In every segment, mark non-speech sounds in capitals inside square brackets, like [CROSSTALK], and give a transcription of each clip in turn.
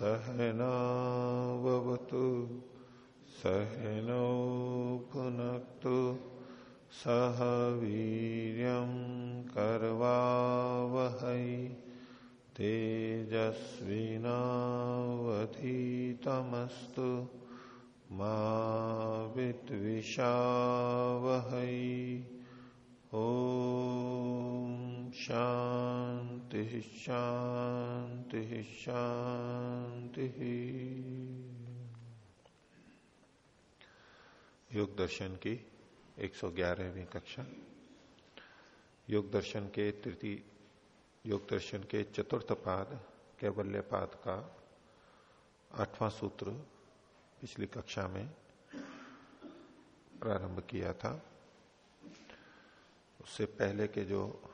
सहनावतु सहनौ भुनक्तु सह वीर कर्वावहै तेजस्विनावधीतमस्तु मा विद्विषावहै। ओ शांति शांति शांति योग दर्शन की 111वीं कक्षा। योग दर्शन के तृतीय, योग दर्शन के चतुर्थ पाद, कैवल्य पाद का आठवां सूत्र पिछली कक्षा में प्रारंभ किया था। उससे पहले के जो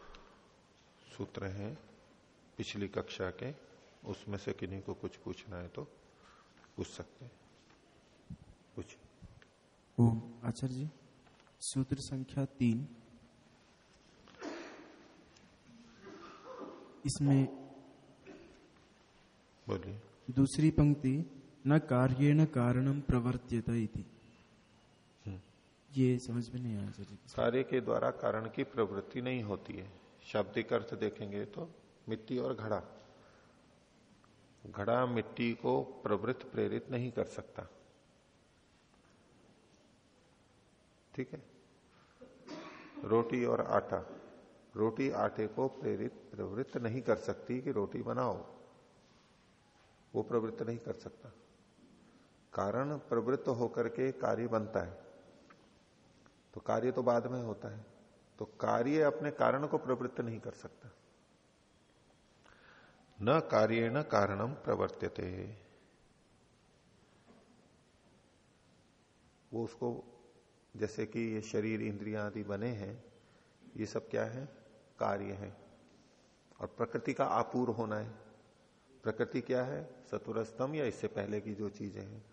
सूत्र हैं, पिछली कक्षा के उसमें से किन्हीं को कुछ पूछना है तो पूछ सकते हैं। कुछ आचार्य जी सूत्र संख्या तीन। इसमें बोलिए। दूसरी पंक्ति न कार्य न कारणम प्रवर्त्यत ये समझ में नहीं आया जी। कार्य के द्वारा कारण की प्रवृत्ति नहीं होती है। शाब्दिक अर्थ देखेंगे तो मिट्टी और घड़ा। घड़ा मिट्टी को प्रवृत्त प्रेरित नहीं कर सकता। ठीक है? रोटी और आटा। रोटी आटे को प्रेरित, प्रवृत्त नहीं कर सकती कि रोटी बनाओ। वो प्रवृत्त नहीं कर सकता। कारण प्रवृत्त होकर के कार्य बनता है। तो कार्य तो बाद में होता है। तो कार्य अपने कारण को प्रवृत्त नहीं कर सकता। न कार्य न कारणम प्रवर्त्यते। वो उसको, जैसे कि ये शरीर, इंद्रिया आदि बने हैं, ये सब क्या है? कार्य है। और प्रकृति का आपूर होना है। प्रकृति क्या है? सतुर स्तंभ या इससे पहले की जो चीज़ें हैं।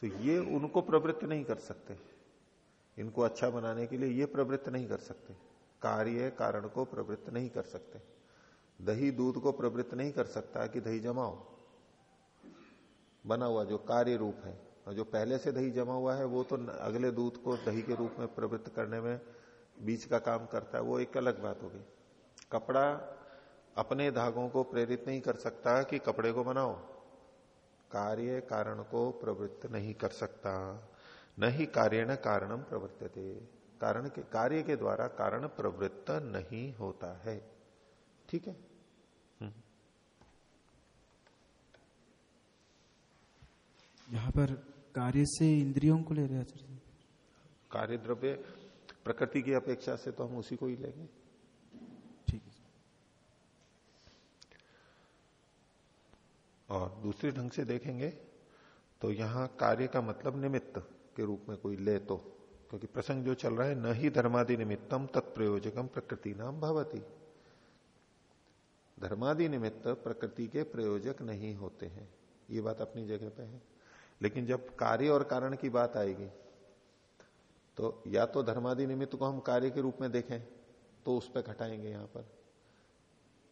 तो ये उनको प्रवृत्त नहीं कर सकते। इनको अच्छा बनाने के लिए ये प्रवृत्त नहीं कर सकते। कार्य, कारण को प्रवृत्त नहीं कर सकते। दही दूध को प्रवृत्त नहीं कर सकता कि दही जमाओ। बना हुआ जो कार्य रूप है, और जो पहले से दही जमा हुआ है, वो तो अगले दूध को दही के रूप में प्रवृत्त करने में बीच का काम करता है, वो एक अलग बात होगी कपड़ा अपने धागों को प्रेरित नहीं कर सकता कि कपड़े को बनाओ। कार्य कारण को प्रवृत्त नहीं कर सकता। न ही कार्य न कारणम प्रवर्तते कारण के कार्य के द्वारा कारण प्रवृत्त नहीं होता है। ठीक है? यहाँ पर कार्य से इंद्रियों को ले रहे आचार्य जी। कार्य द्रव्य प्रकृति की अपेक्षा से तो हम उसी को ही लेंगे। ठीक है और दूसरे ढंग से देखेंगे तो यहाँ कार्य का मतलब निमित्त के रूप में कोई ले तो क्योंकि प्रसंग जो चल रहा है न ही धर्मादि निमित्तम तत्प्रयोजकम प्रकृति नाम भवती। धर्मादि निमित्त प्रकृति के प्रयोजक नहीं होते हैं। ये बात अपनी जगह पे है। लेकिन जब कार्य और कारण की बात आएगी तो या तो धर्मादि निमित्त को हम कार्य के रूप में देखें तो उस पर घटाएँगे यहाँ पर।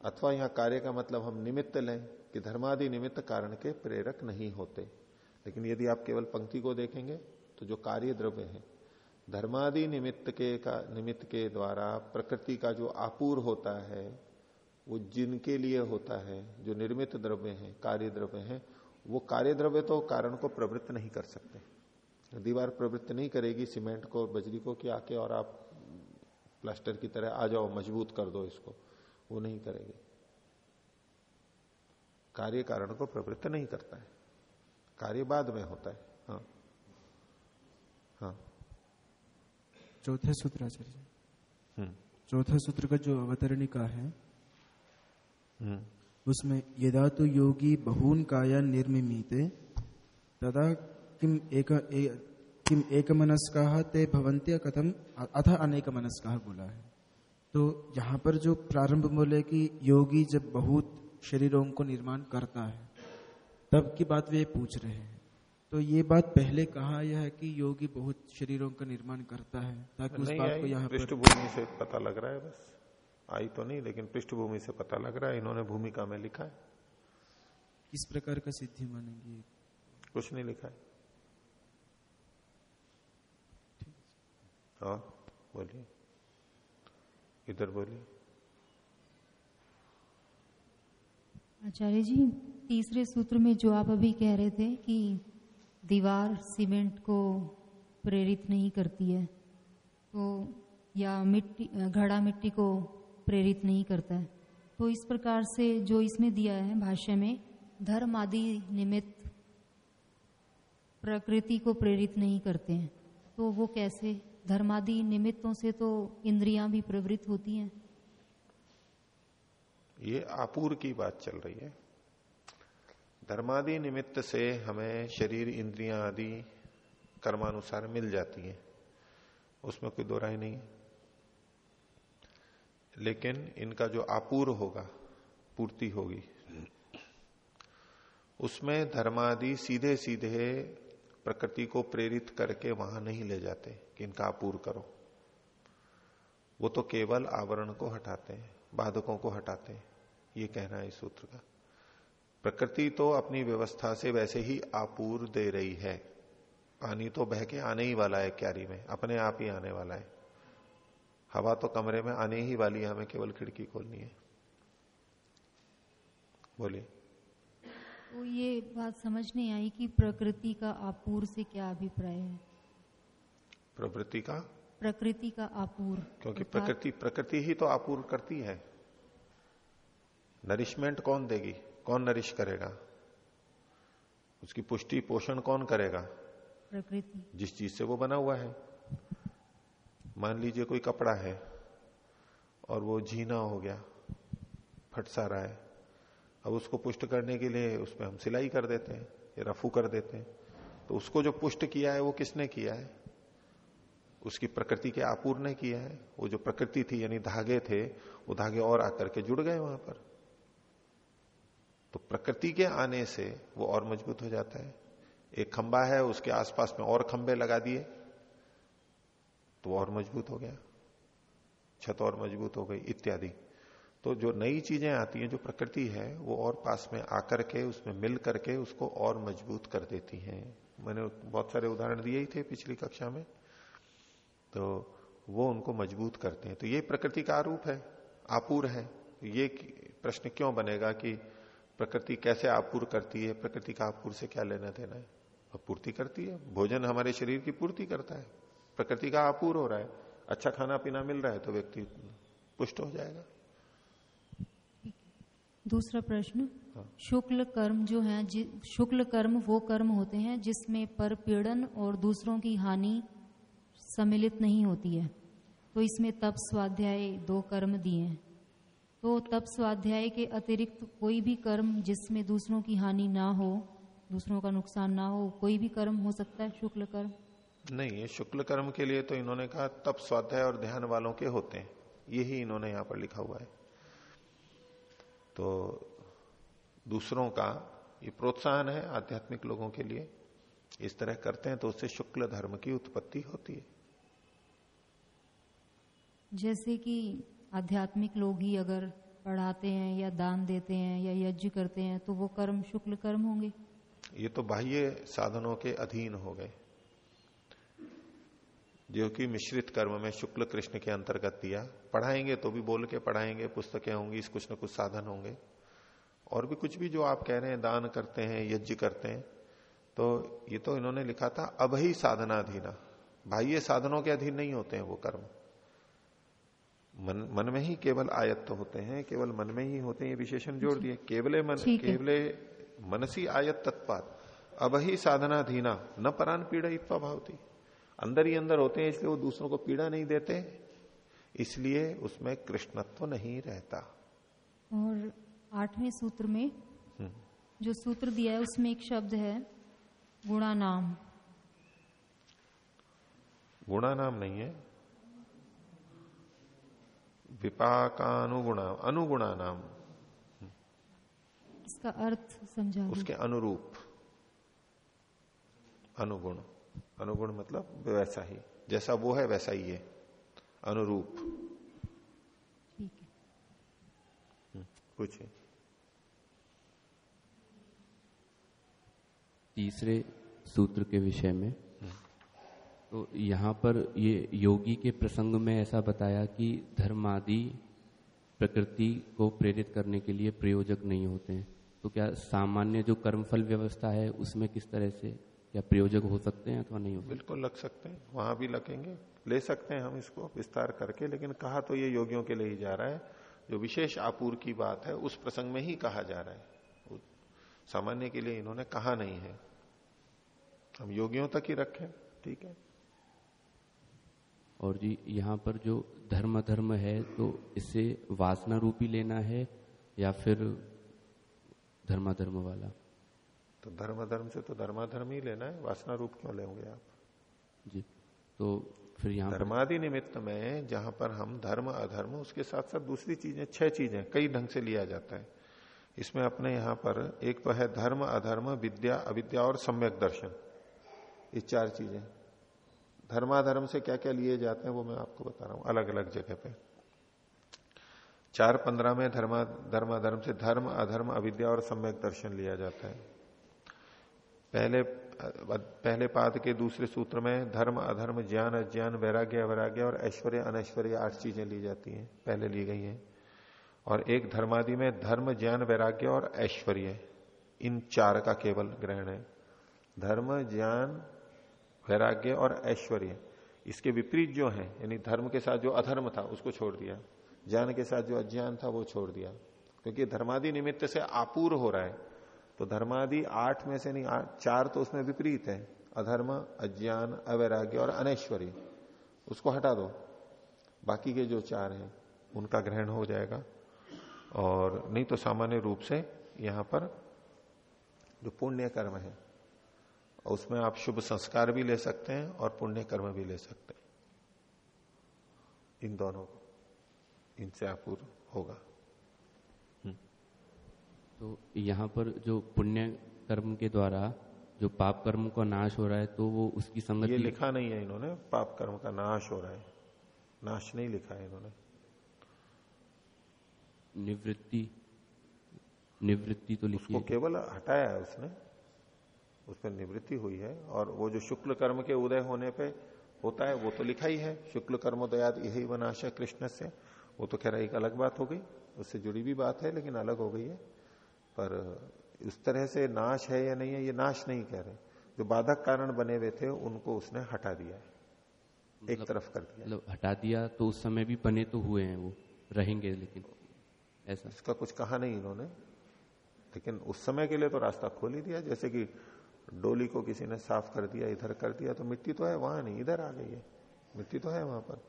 अथवा यहाँ कार्य का मतलब हम निमित्त लें कि धर्मादि निमित्त कारण के प्रेरक नहीं होते। लेकिन यदि आप केवल पंक्ति को देखेंगे तो जो कार्य द्रव्य है, धर्मादि निमित्त के का, निमित्त के द्वारा प्रकृति का जो आपूर होता है, वो जिनके लिए होता है, जो निर्मित द्रव्य है, कार्य द्रव्य है वो कार्य द्रव्य तो कारण को प्रवृत्त नहीं कर सकते। दीवार प्रवृत्त नहीं करेगी सीमेंट को बजरी को कि आके और आप प्लास्टर की तरह आ जाओ मज़बूत कर दो इसको। वो नहीं करेगी। कार्य कारण को प्रवृत्त नहीं करता है। कार्य बाद में होता है। हाँ। हाँ। चौथे सूत्र आचार्य जी। हम्म। चौथा सूत्र का जो अवतरणिका है हम्म। उसमें यदा तो योगी बहून काया निर्मिमीते तदा किम एक ए, किम एक मनस्का ते भवंत्य कथम अथ अनेक मनस्का बोला है। तो यहाँ पर जो प्रारंभ बोले कि योगी जब बहुत शरीरों को निर्माण करता है तब की बात वे पूछ रहे हैं। तो ये बात पहले कहा यह है कि योगी बहुत शरीरों का निर्माण करता है ताकि उस बात को यहाँ पर पृष्ठभूमि से पता लग रहा है बस। आई तो नहीं लेकिन पृष्ठभूमि से पता लग रहा है इन्होंने भूमिका में लिखा है। किस प्रकार का सिद्धि मानेंगे? कुछ नहीं लिखा है। और बोलिए। इधर बोलिए। आचार्य जी तीसरे सूत्र में जो आप अभी कह रहे थे कि दीवार सीमेंट को प्रेरित नहीं करती है तो या मिट्टी घड़ा मिट्टी को प्रेरित नहीं करता है। तो इस प्रकार से जो इसमें दिया है भाष्य में, धर्म आदि निमित्त प्रकृति को प्रेरित नहीं करते हैं। तो वो कैसे? धर्मादि निमित्तों से तो इंद्रियाँ भी प्रवृत्त होती हैं। ये आपूर की बात चल रही है। धर्मादि निमित्त से हमें शरीर, इंद्रियाँ आदि कर्मानुसार मिल जाती हैं। उसमें कोई दो राय नहीं है। लेकिन इनका जो आपूर होगा, पूर्ति होगी। उसमें धर्मादि सीधे सीधे प्रकृति को प्रेरित करके वहाँ नहीं ले जाते कि इनका आपूर करो। वो तो केवल आवरण को हटाते हैं, बाधकों को हटाते हैं, ये कहना है इस सूत्र का। प्रकृति तो अपनी व्यवस्था से वैसे ही आपूर दे रही है। पानी तो बह के आने ही वाला है क्यारी में, अपने आप ही आने वाला है। हवा तो कमरे में आने ही वाली है हमें केवल खिड़की खोलनी है। बोलिए। तो ये बात समझ नहीं आई कि प्रकृति का आपूर से क्या अभिप्राय है। प्रवृत्ति का? प्रकृति का आपूर क्योंकि प्रकृति प्रकृति ही तो आपूर करती है। नरिशमेंट कौन देगी? कौन नरिश करेगा? उसकी पुष्टि पोषण कौन करेगा? प्रकृति। जिस चीज़ से वो बना हुआ है। मान लीजिए कोई कपड़ा है और वो झीना हो गया फट सा रहा है, अब उसको पुष्ट करने के लिए उसमें हम सिलाई कर देते हैं या रफू कर देते हैं तो उसको जो पुष्ट किया है वो किसने किया है? उसकी प्रकृति के आपूर ने किया है। वो जो प्रकृति थी, यानी धागे थे, वो धागे और आकर के जुड़ गए वहाँ पर। तो प्रकृति के आने से वो और मज़बूत हो जाता है। एक खंबा है, उसके आसपास में और खंबे लगा दिए। तो और मज़बूत हो गया। छत और मज़बूत हो गई, इत्यादि। तो जो नई चीज़ें आती हैं, जो प्रकृति है, वो और पास में आकर के, उसमें मिल करके उसको और मज़बूत कर देती हैं। मैंने बहुत सारे उदाहरण दिए ही थे पिछली कक्षा में। तो वो उनको मज़बूत करते हैं। तो ये प्रकृति का आरूप है, आपूर है। तो ये प्रश्न क्यों बनेगा कि प्रकृति कैसे आपूर करती है, प्रकृति का आपूर से क्या लेना देना है? पूर्ति करती है। भोजन हमारे शरीर की पूर्ति करता है। प्रकृति का आपूर हो रहा है। अच्छा खाना पीना मिल रहा है तो व्यक्ति पुष्ट हो जाएगा। दूसरा प्रश्न हाँ। शुक्ल कर्म जो है शुक्ल कर्म वो कर्म होते हैं जिसमें पर पीड़न और दूसरों की हानि सम्मिलित नहीं होती है। तो इसमें तप स्वाध्याय दो कर्म दिए हैं। तो तप स्वाध्याय के अतिरिक्त कोई भी कर्म जिसमें दूसरों की हानि ना हो दूसरों का नुकसान ना हो कोई भी कर्म हो सकता है शुक्ल कर्म? नहीं ये शुक्ल कर्म के लिए तो इन्होंने कहा तप स्वाध्याय और ध्यान वालों के होते हैं। यही इन्होंने यहाँ पर लिखा हुआ है। तो दूसरों का ये प्रोत्साहन है आध्यात्मिक लोगों के लिए। इस तरह करते हैं तो उससे शुक्ल धर्म की उत्पत्ति होती है। जैसे कि आध्यात्मिक लोग ही अगर पढ़ाते हैं या दान देते हैं या यज्ञ करते हैं तो वो कर्म शुक्ल कर्म होंगे। ये तो बाह्य साधनों के अधीन हो गए। जो कि मिश्रित कर्म में शुक्ल कृष्ण के अंतर्गत दिया। पढ़ाएँगे तो भी बोल के पढ़ाएँगे पुस्तकें होंगी कुछ न कुछ साधन होंगे। और भी कुछ भी जो आप कह रहे हैं दान करते हैं यज्ञ करते हैं तो ये तो इन्होंने लिखा था अब ही साधनाधीना। बाह्य साधनों के अधीन नहीं होते हैं वो कर्म। मन मन में ही केवल आयत्त तो होते हैं केवल मन में ही होते हैं ये विशेषण जोड़ दिए। केवले मन केवले मनसी आयत तत्पात अब ही साधनाधीना न परान पीड़ा इतवा भावती। अंदर ही अंदर होते हैं इसलिए वो दूसरों को पीड़ा नहीं देते इसलिए उसमें कृष्णत्व नहीं रहता। और आठवें सूत्र में हम्म। जो सूत्र दिया है उसमें एक शब्द है गुणा नाम गुणा नाम नहीं है। विपाकानुगुणा अनुगुणा नाम इसका अर्थ समझा उसके अनुरूप अनुगुण। अनुगुण मतलब वैसा ही। जैसा वो है वैसा ही है। अनुरूप। ठीक है। हम्म, पूछिए। तीसरे सूत्र के विषय में तो यहाँ पर ये योगी के प्रसंग में ऐसा बताया कि धर्मादि प्रकृति को प्रेरित करने के लिए प्रयोजक नहीं होते हैं। तो क्या सामान्य जो कर्मफल व्यवस्था है उसमें किस तरह से क्या प्रयोजक हो सकते हैं अथवा नहीं हो बिल्कुल लग सकते हैं वहाँ भी लगेंगे। ले सकते हैं हम इसको विस्तार करके लेकिन कहा तो ये योगियों के लिए ही जा रहा है। जो विशेष आपूर की बात है उस प्रसंग में ही कहा जा रहा है। सामान्य के लिए इन्होंने कहा नहीं है। हम योगियों तक ही रखें ठीक है? और जी यहाँ पर जो धर्म धर्म है तो इसे वासना रूपी लेना है या फिर धर्माधर्म वाला? तो धर्म धर्म से तो धर्माधर्म ही लेना है वासना रूप क्यों लेंगे आप? जी तो फिर यहाँ धर्मादि निमित्त में जहाँ पर हम धर्म अधर्म उसके साथ साथ दूसरी चीज़ें छह चीज़ें कई ढंग से लिया जाता है। इसमें अपने यहाँ पर एक तो है धर्म अधर्म विद्या अविद्या और सम्यक दर्शन। ये चार चीज़ें। धर्माधर्म से क्या क्या लिए जाते हैं वो मैं आपको बता रहा हूँ अलग अलग जगह पे। चार पंद्रह में धर्मा धर्माधर्म से धर्म अधर्म अविद्या और सम्यक दर्शन लिया जाता है। पहले पहले पाद के दूसरे सूत्र में धर्म, अधर्म, ज्ञान, अज्ञान, वैराग्य वैराग्य और ऐश्वर्य, अनैश्वर्य आठ चीज़ें ली जाती हैं, पहले ली गई हैं। और एक धर्मादि में धर्म, ज्ञान, वैराग्य और ऐश्वर्य, इन चार का केवल ग्रहण है। धर्म, ज्ञान, वैराग्य और ऐश्वर्य, इसके विपरीत जो है, यानी धर्म के साथ जो अधर्म था, उसको छोड़ दिया। ज्ञान के साथ जो अज्ञान था, वो छोड़ दिया। क्योंकि धर्मादि निमित्त से आपूर हो रहा है। तो धर्मादि आठ में से नहीं आठ चार तो उसमें विपरीत है। अधर्म, अज्ञान, अवैराग्य और अनैश्वर्य उसको हटा दो। बाकी के जो चार हैं, उनका ग्रहण हो जाएगा। और नहीं तो सामान्य रूप से यहाँ पर जो पुण्य कर्म है, उसमें आप शुभ संस्कार भी ले सकते हैं और पुण्य कर्म भी ले सकते हैं। इन दोनों को, इनसे अपूर्व होगा। तो यहाँ पर जो पुण्य कर्म के द्वारा जो पाप कर्म का नाश हो रहा है तो वो उसकी ये संगति लिखा नहीं है इन्होंने पाप कर्म का नाश हो रहा है। नाश नहीं लिखा है इन्होंने। निवृत्ति निवृत्ति तो लिखी उसको केवल हटाया है उसने। उसमें निवृत्ति हुई है और वो जो शुक्ल कर्म के उदय होने पे होता है वो तो लिखा ही है। शुक्ल कर्मोदयाद यही वनाश है कृष्ण से वो तो कह रहा एक अलग बात हो गई उससे जुड़ी भी बात है लेकिन अलग हो गई है। पर उस तरह से नाश है या नहीं है ये नाश नहीं कह रहे। जो बाधक कारण बने हुए थे उनको उसने हटा दिया है। एक तरफ़ कर दिया। मतलब हटा दिया तो उस समय भी बने तो हुए हैं वो रहेंगे लेकिन ऐसा। इसका कुछ कहा नहीं इन्होंने। लेकिन उस समय के लिए तो रास्ता खोल ही दिया। जैसे कि डोली को किसी ने साफ़ कर दिया इधर कर दिया तो मिट्टी तो है वहाँ नहीं इधर आ गई है। मिट्टी तो है वहाँ पर।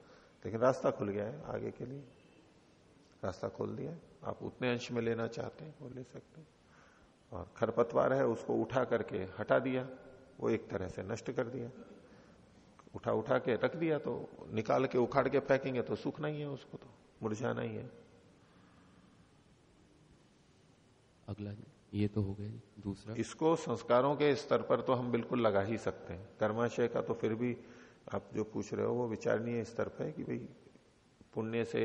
लेकिन रास्ता खुल गया है आगे के लिए। रास्ता खोल दिया आप उतने अंश में लेना चाहते हैं वो ले सकते हैं। और खरपतवार है उसको उठा करके हटा दिया वो एक तरह से नष्ट कर दिया। उठा उठा के रख दिया तो निकाल के उखाड़ के फेंकेंगे तो सूखना ही है उसको तो मुरझाना ही है। अगला ये तो हो गया दूसरा। इसको संस्कारों के स्तर पर तो हम बिल्कुल लगा ही सकते हैं। कर्माशय का तो फिर भी आप जो पूछ रहे हो वो विचारणीय स्तर पर है कि भाई पुण्य से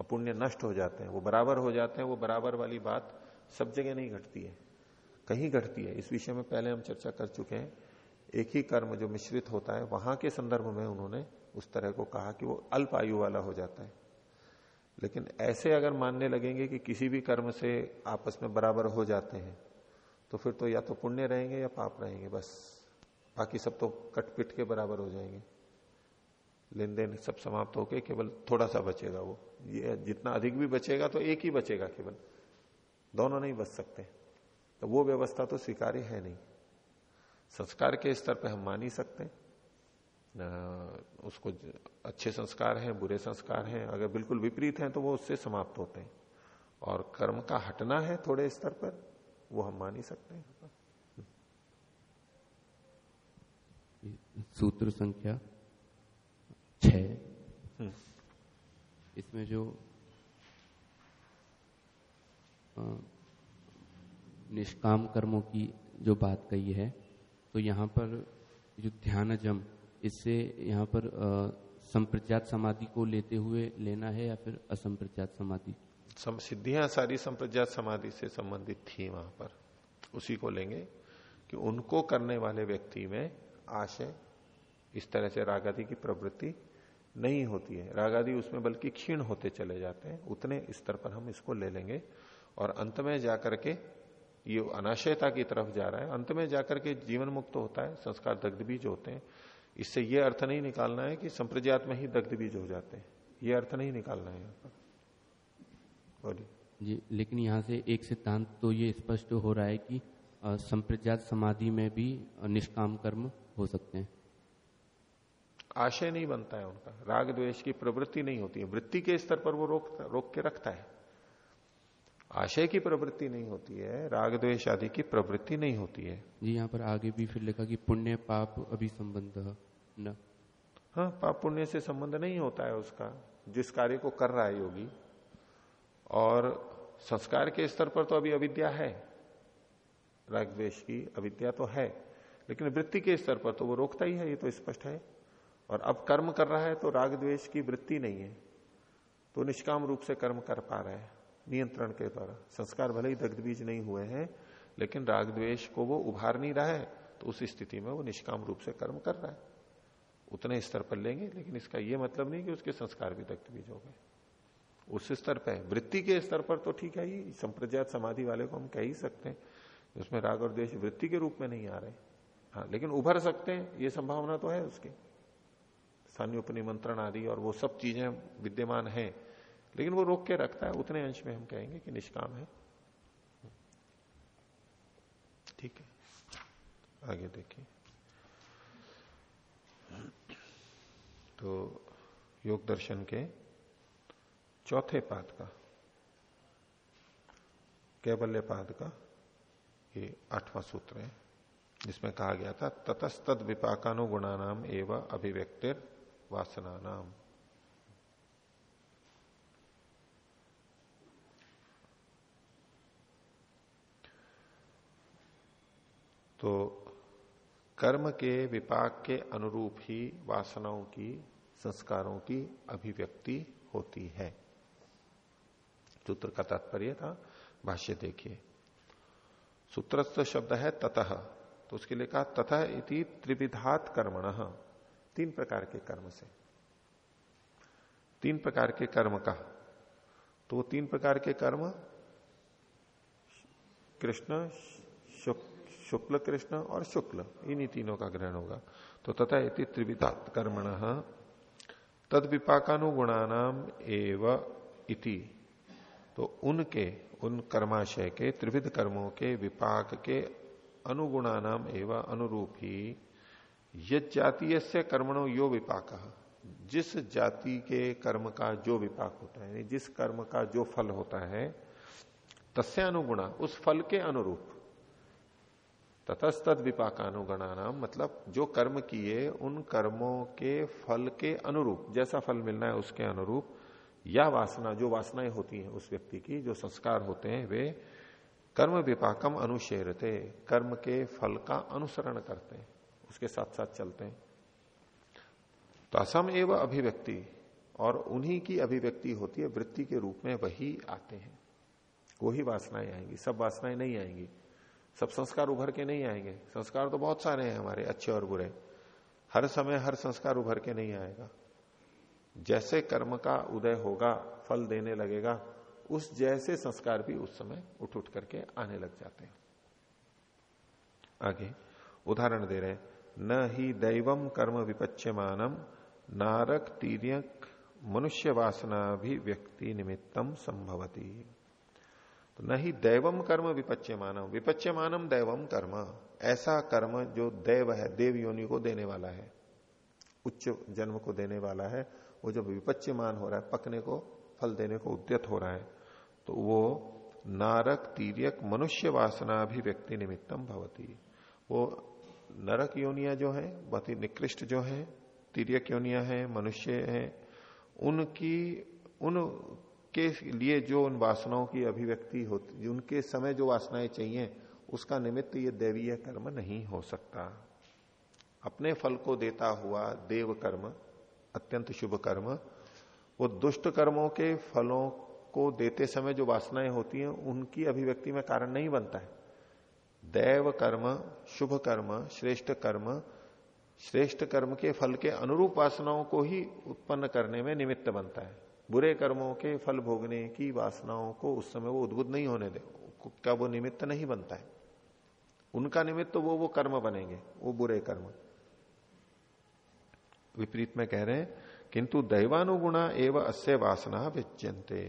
अपुण्य नष्ट हो जाते हैं, वो बराबर हो जाते हैं, वो बराबर वाली बात सब जगह नहीं घटती है, कहीं घटती है। इस विषय में पहले हम चर्चा कर चुके हैं। एक ही कर्म जो मिश्रित होता है, वहाँ के संदर्भ में उन्होंने उस तरह को कहा कि वो अल्प आयु वाला हो जाता है। लेकिन ऐसे अगर मानने लगेंगे कि किसी भी कर्म से आपस में बराबर हो जाते हैं तो फिर तो या तो पुण्य रहेंगे या पाप रहेंगे, बस। बाकी सब तो कटपिट के बराबर हो जाएँगे। लेन देन सब समाप्त होके केवल थोड़ा सा बचेगा वो। ये जितना अधिक भी बचेगा तो एक ही बचेगा केवल। दोनों नहीं बच सकते। तो वो व्यवस्था तो स्वीकार्य है नहीं। संस्कार के स्तर पे हम मान ही सकते उसको अच्छे संस्कार हैं, बुरे संस्कार हैं, अगर बिल्कुल विपरीत हैं तो वो उससे समाप्त होते हैं। और कर्म का हटना है थोड़े स्तर पर, वो हम मान ही सकते हैं। सूत्र संख्या? छ। हम्म। इसमें जो निष्काम कर्मों की जो बात कही है तो यहाँ पर जो ध्यानजम इससे यहाँ पर संप्रज्ञात समाधि को लेते हुए लेना है या फिर असंप्रज्ञात समाधि? सम सिद्धियाँ सारी संप्रज्ञात समाधि से संबंधित थी वहाँ पर। उसी को लेंगे कि उनको करने वाले व्यक्ति में आशय इस तरह से रागादि की प्रवृत्ति नहीं होती है। राग आदि उसमें बल्कि क्षीण होते चले जाते हैं। उतने स्तर पर हम इसको ले लेंगे। और अंत में जाकर के ये अनाशयता की तरफ़ जा रहा है। अंत में जाकर के जीवन मुक्त तो होता है। संस्कार दग्ध बीज होते हैं। इससे ये अर्थ नहीं निकालना है कि संप्रज्ञात में ही दग्ध बीज हो जाते हैं। ये अर्थ नहीं निकालना है। यहाँ पर बोलिए। जी, लेकिन यहाँ से एक सिद्धांत तो ये स्पष्ट हो रहा है कि संप्रज्ञात समाधि में भी निष्काम कर्म हो सकते हैं। आशय नहीं बनता है उनका। राग द्वेष की प्रवृत्ति नहीं होती है। वृत्ति के स्तर पर वो रोक रोक के रखता है। आशय की प्रवृत्ति नहीं होती है राग द्वेष आदि की प्रवृत्ति नहीं होती है। जी यहाँ पर आगे भी फिर लिखा कि पुण्य पाप अभी संबंध न। हाँ पाप पुण्य से संबंध नहीं होता है उसका। जिस कार्य को कर रहा है योगी और संस्कार के स्तर पर तो अभी अविद्या है। राग द्वेष की अविद्या तो है लेकिन वृत्ति के स्तर पर तो वो रोकता ही है ये तो स्पष्ट है। और अब कर्म कर रहा है तो राग द्वेष की वृत्ति नहीं है। तो निष्काम रूप से कर्म कर पा रहा है, नियंत्रण के द्वारा। संस्कार भले ही दग्ध बीज नहीं हुए हैं, लेकिन राग द्वेष को वो उभार नहीं रहा है तो उस स्थिति में वो निष्काम रूप से कर्म कर रहा है। उतने स्तर पर लेंगे, लेकिन इसका यह मतलब नहीं कि उसके संस्कार भी दग्ध बीज हो गए। उस स्तर पर वृत्ति के स्तर पर तो ठीक है ही, संप्रज्ञात समाधि वाले को हम कह ही सकते हैं उसमें राग और द्वेष वृत्ति के रूप में नहीं आ रहे। हाँ लेकिन उभर सकते हैं, ये संभावना तो है उसकी। सान्योपनिमंत्रण आदि, और वो सब चीज़ें विद्यमान है। लेकिन वो रोक के रखता है, उतने अंश में हम कहेंगे कि निष्काम है। ठीक है। आगे देखिए। तो योग दर्शन के चौथे पाद का कैबल्य पाद का ये आठवां सूत्र है, जिसमें कहा गया था ततस्तद विपाकानुगुणा नाम एवं अभिव्यक्तिर वासना नाम तो कर्म के विपाक के अनुरूप ही वासनाओं की, संस्कारों की अभिव्यक्ति होती है। सूत्र का तात्पर्य था, भाष्य देखिए। सूत्रस्थ शब्द है ततः तो उसके लिए कहा ततः इति त्रिविधात कर्मण। तीन प्रकार के कर्म से। तीन प्रकार के कर्म का। तो वो तीन प्रकार के कर्म, कृष्ण शुक्ल कृष्ण और शुक्ल, इन्हीं तीनों का ग्रहण होगा। तो तथा इति त्रिविधात कर्मण तद विपाकानुगुणानाम एव इति। तो उनके, उन कर्माशय के, त्रिविध कर्मों के, विपाक के अनुगुणानाम एवं अनुरूप ही यद जातीय से कर्मणों यो विपाक। जिस जाति के कर्म का जो विपाक होता है जिस कर्म का जो फल होता है, तस्य अनुगुणा, उस फल के अनुरूप। ततस्तद विपाकानुगणा नाम मतलब जो कर्म किए, उन कर्मों के फल के अनुरूप, जैसा फल मिलना है उसके अनुरूप, या वासना, जो वासनाएँ होती हैं उस व्यक्ति की, जो संस्कार होते हैं, वे कर्म विपाकम अनुशेरते, कर्म के फल का अनुसरण करते हैं। उसके साथ साथ चलते हैं। तो असम एवं अभिव्यक्ति और उन्हीं की अभिव्यक्ति होती है, वृत्ति के रूप में वही आते हैं। वही वासनाएँ आएँगी। सब वासनाएँ नहीं आएँगी। सब संस्कार उभर के नहीं आएँगे। संस्कार तो बहुत सारे हैं हमारे, अच्छे और बुरे। हर समय हर संस्कार उभर के नहीं आएगा। जैसे कर्म का उदय होगा, फल देने लगेगा, उस जैसे संस्कार भी उस समय उठ उठ करके आने लग जाते हैं। आगे उदाहरण दे रहे न ही दैवम कर्म विपच्यमानम नारक, तीर्यक मनुष्य वासना भी व्यक्ति निमित्तम संभवती। तो न ही दैवम कर्म विपच्यमानम विपच्यमानम दैवम कर्म। ऐसा कर्म जो देव है देव योनि को देने वाला है, उच्च जन्म को देने वाला है, वो जब विपच्यमान हो रहा है, पकने को, फल देने को उद्यत हो रहा है तो वो नारक, तीर्यक मनुष्य वासना भी व्यक्ति निमित्तम भवती। वो नरक योनिया जो है बहुत ही निकृष्ट जो है, तीर्यक योनिया है, मनुष्य है, उनकी उन के लिए जो उन वासनाओं की अभिव्यक्ति होती, उनके समय जो वासनाएँ चाहिए, उसका निमित्त ये देवीय कर्म नहीं हो सकता। अपने फल को देता हुआ देव कर्म, अत्यंत शुभ कर्म, वो दुष्ट कर्मों के फलों को देते समय जो वासनाएँ होती हैं, उनकी अभिव्यक्ति में कारण नहीं बनता है। दैव कर्म शुभ कर्म श्रेष्ठ कर्म श्रेष्ठ कर्म के फल के अनुरूप वासनाओं को ही उत्पन्न करने में निमित्त बनता है। बुरे कर्मों के फल भोगने की वासनाओं को उस समय वो उद्भुत नहीं होने दे, क्या वो निमित्त नहीं बनता है? उनका निमित्त तो वो वो कर्म बनेंगे, वो बुरे कर्म। विपरीत में कह रहे हैं, किंतु दैवानुगुणा एवं अस्य वासना विच्यंते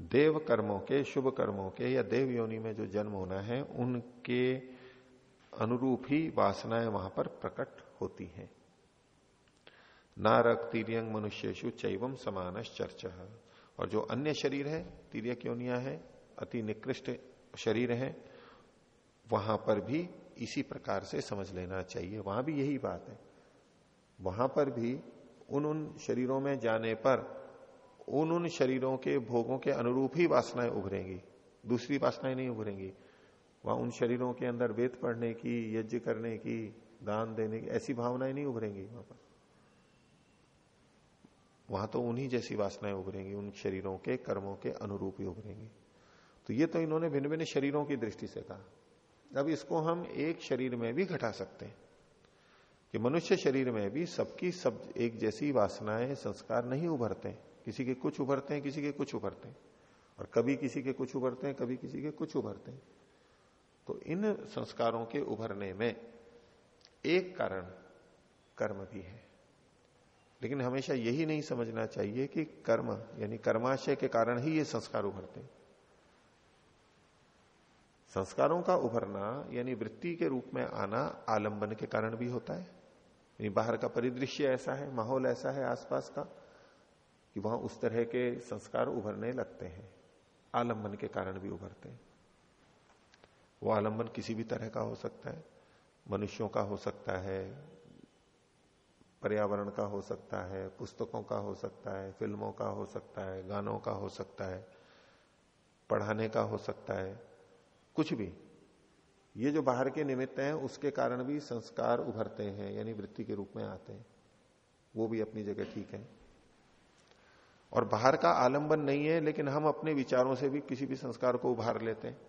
देव कर्मों के शुभ कर्मों के या देव योनि में जो जन्म होना है, उनके अनुरूप ही वासनाएँ वहाँ पर प्रकट होती हैं। नारक, तीर्यंग मनुष्यशु चैवम समान चर्च। और जो अन्य शरीर है तीर्य योनिया है, अति निकृष्ट शरीर है, वहाँ पर भी इसी प्रकार से समझ लेना चाहिए। वहाँ भी यही बात है। वहाँ पर भी उन उन शरीरों में जाने पर उन उन शरीरों के भोगों के अनुरूप ही वासनाएँ उभरेंगी। दूसरी वासनाएँ नहीं उभरेंगी। वहाँ उन शरीरों के अंदर वेद पढ़ने की, यज्ञ करने की, दान देने की, ऐसी भावनाएँ नहीं उभरेंगी वहाँ पर। वहाँ तो उन्हीं जैसी वासनाएँ उभरेंगी, उन शरीरों के कर्मों के अनुरूप ही उभरेंगी। तो ये तो इन्होंने भिन्न भिन्न शरीरों की दृष्टि से कहा। अब इसको हम एक शरीर में भी घटा सकते हैं कि मनुष्य शरीर में भी सबकी सब एक जैसी वासनाएँ, संस्कार नहीं उभरते। किसी के कुछ उभरते हैं, किसी के कुछ उभरते हैं। और कभी किसी के कुछ उभरते हैं, कभी किसी के कुछ उभरते हैं। तो इन संस्कारों के उभरने में एक कारण कर्म भी है। लेकिन हमेशा यही नहीं समझना चाहिए कि कर्म, यानी कर्माशय के कारण ही ये संस्कार उभरते हैं। संस्कारों का उभरना, यानी वृत्ति के रूप में आना, आलंबन के कारण भी होता है। यानी बाहर का परिदृश्य ऐसा है, माहौल ऐसा है आसपास का। कि वहाँ उस तरह के संस्कार उभरने लगते हैं। आलंबन के कारण भी उभरते हैं। वो आलंबन किसी भी तरह का हो सकता है। मनुष्यों का हो सकता है, पर्यावरण का हो सकता है, पुस्तकों का हो सकता है, फ़िल्मों का हो सकता है, गानों का हो सकता है, पढ़ाने का हो सकता है, कुछ भी। ये जो बाहर के निमित्त हैं, उसके कारण भी संस्कार उभरते हैं, यानी वृत्ति के रूप में आते हैं। वो भी अपनी जगह ठीक है। और बाहर का आलंबन नहीं है, लेकिन हम अपने विचारों से भी किसी भी संस्कार को उभार लेते हैं।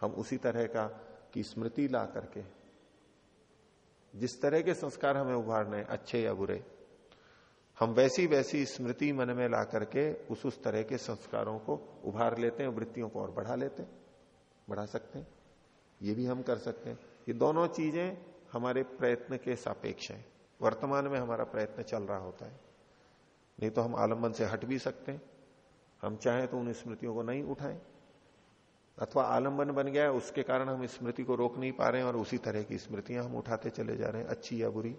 हम उसी तरह का की स्मृति ला करके, जिस तरह के संस्कार हमें उभारने अच्छे या बुरे, हम वैसी वैसी स्मृति मन में ला करके उस उस तरह के संस्कारों को उभार लेते हैं वृत्तियों को और बढ़ा लेते हैं, बढ़ा सकते हैं। ये भी हम कर सकते हैं। ये दोनों चीज़ें हमारे प्रयत्न के सापेक्ष हैं। वर्तमान में हमारा प्रयत्न चल रहा होता है। नहीं तो हम आलंबन से हट भी सकते हैं। हम चाहें तो उन स्मृतियों को नहीं उठाएँ। अथवा आलंबन बन गया, उसके कारण हम स्मृति को रोक नहीं पा रहे हैं और उसी तरह की स्मृतियाँ हम उठाते चले जा रहे हैं, अच्छी या बुरी।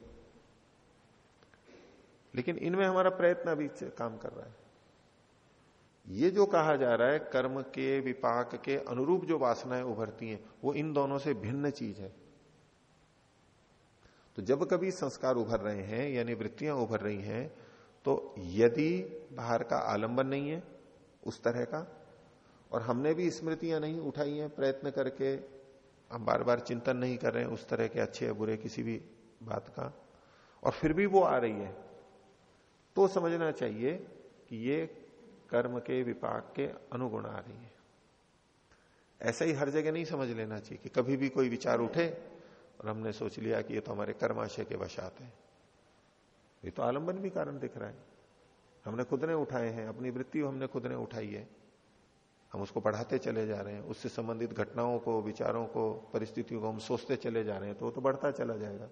लेकिन इनमें हमारा प्रयत्न अभी काम कर रहा है। ये जो कहा जा रहा है, कर्म के, विपाक के अनुरूप जो वासनाएँ उभरती हैं, वो इन दोनों से भिन्न चीज़ है। तो जब कभी संस्कार उभर रहे हैं यानी वृत्तियाँ उभर रही हैं तो यदि बाहर का आलंबन नहीं है उस तरह का, और हमने भी स्मृतियाँ नहीं उठाई हैं प्रयत्न करके, हम बार बार चिंतन नहीं कर रहे हैं उस तरह के अच्छे या बुरे किसी भी बात का, और फिर भी वो आ रही है तो समझना चाहिए कि ये कर्म के विपाक के अनुगुण आ रही है। ऐसा ही हर जगह नहीं समझ लेना चाहिए कि कभी भी कोई विचार उठे और हमने सोच लिया कि ये तो हमारे कर्माशय के वशात है। ये तो आलंबन भी कारण दिख रहा है। हमने खुद ने उठाए हैं, अपनी वृत्ति हमने खुद ने उठाई है। हम उसको बढ़ाते चले जा रहे हैं, उससे संबंधित घटनाओं को, विचारों को, परिस्थितियों को हम सोचते चले जा रहे हैं तो वो तो बढ़ता चला जाएगा।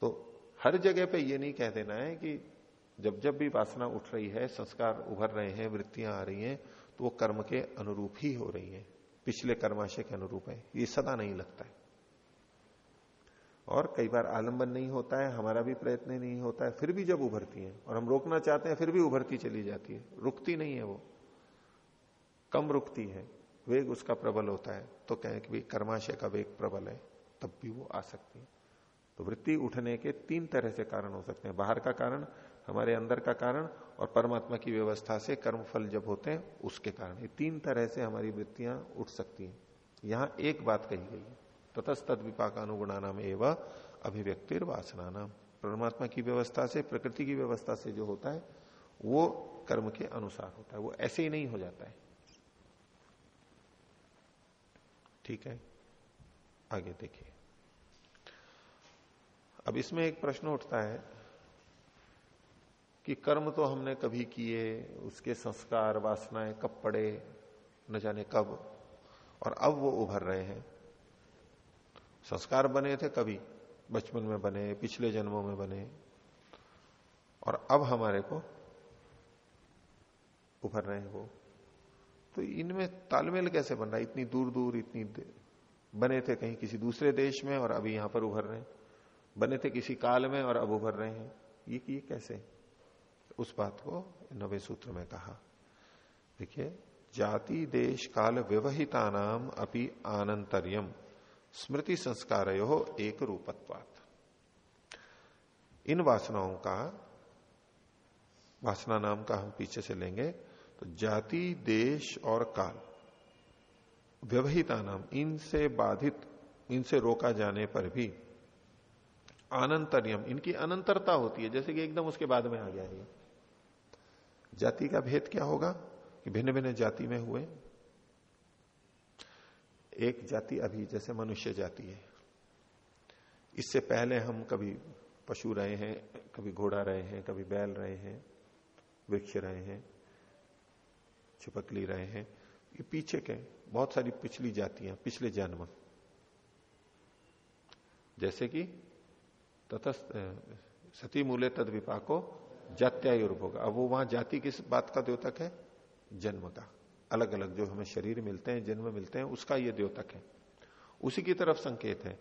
तो हर जगह पे ये नहीं कह देना है कि जब जब भी वासना उठ रही है, संस्कार उभर रहे हैं, वृत्तियाँ आ रही हैं तो वो कर्म के अनुरूप ही हो रही है। पिछले कर्माशय के अनुरूप है। ये सदा नहीं लगता है। और कई बार आलंबन नहीं होता है, हमारा भी प्रयत्न नहीं होता है, फिर भी जब उभरती है और हम रोकना चाहते हैं, फिर भी उभरती चली जाती है। रुकती नहीं है वो। कम रुकती है। वेग उसका प्रबल होता है। तो कहें कि कर्माशय का वेग प्रबल है, तब भी वो आ सकती है। तो वृत्ति उठने के तीन तरह से कारण हो सकते हैं। बाहर का कारण, हमारे अंदर का कारण और परमात्मा की व्यवस्था से कर्म फल जब होते हैं, उसके कारण। ये तीन तरह से हमारी वृत्तियाँ उठ सकती हैं। यहाँ एक बात कही गई है। ततस तद विपाक अनुगुणा नाम एवं अभिव्यक्तिर वासना नाम परमात्मा की व्यवस्था से, प्रकृति की व्यवस्था से जो होता है, वो कर्म के अनुसार होता है। वो ऐसे ही नहीं हो जाता है। ठीक है? आगे देखिए। अब इसमें एक प्रश्न उठता है कि कर्म तो हमने कभी किए, उसके संस्कार, वासनाएँ कब पड़े, न जाने कब, और अब वो उभर रहे हैं। संस्कार बने थे कभी, बचपन में बने, पिछले जन्मों में बने। और अब हमारे को उभर रहे हैं वो। तो इनमें तालमेल कैसे बन रहा है? इतनी दूर दूर इतनी बने थे कहीं किसी दूसरे देश में और अभी यहाँ पर उभर रहे हैं। बने थे किसी काल में और अब उभर रहे हैं। ये ये कैसे? उस बात को नवे सूत्र में कहा। देखिए, जाति, देश, काल व्यवहिता नाम अपनी आनंतर्यम। स्मृति संस्कार एक रूपत्वात इन वासनाओं का, वासना नाम का हम पीछे से लेंगे तो जाति, देश और काल, व्यवहिता नाम, इनसे बाधित, इनसे रोका जाने पर भी आनंतरियम इनकी अनंतरता होती है, जैसे कि एकदम उसके बाद में आ गया है जाति का भेद क्या होगा कि भिन्न भिन्न जाति में हुए? एक जाति अभी जैसे मनुष्य जाति है। इससे पहले हम कभी पशु रहे हैं, कभी घोड़ा रहे हैं, कभी बैल रहे हैं, वृक्ष रहे हैं, चिपकली रहे हैं। ये पीछे के बहुत सारी पिछली जातियाँ, पिछले जन्म। जैसे कि तथा सती मूल्य तद विपाको जात्यायुर्भोग। अब वो वहाँ जाति किस बात का द्योतक है? जन्म का। अलग अलग जो हमें शरीर मिलते हैं, जन्म मिलते हैं, उसका ये द्योतक है। उसी की तरफ़ संकेत है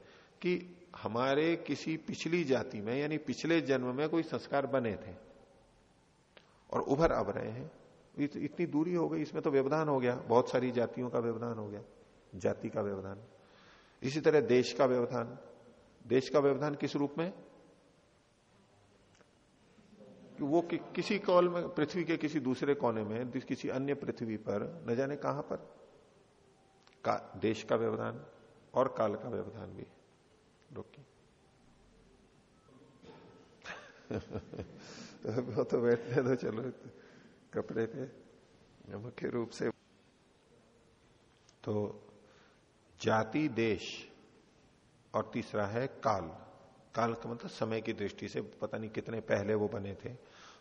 कि हमारे किसी पिछली जाति में, यानी पिछले जन्म में कोई संस्कार बने थे और उभर अब रहे हैं। इतनी दूरी हो गई, इसमें तो व्यवधान हो गया। बहुत सारी जातियों का व्यवधान हो गया, जाति का व्यवधान। इसी तरह देश का व्यवधान। देश का व्यवधान किस रूप में? कि वो कि, किसी कॉल में पृथ्वी के किसी दूसरे कोने में किसी अन्य पृथ्वी पर न जाने कहाँ पर? का, देश का व्यवधान और काल का व्यवधान भी। रोकी तो, [LAUGHS] तो बैठने दो चलो कपड़े पे। मुख्य रूप से। तो जाति देश और तीसरा है काल। काल का मतलब समय की दृष्टि से, पता नहीं कितने पहले वो बने थे।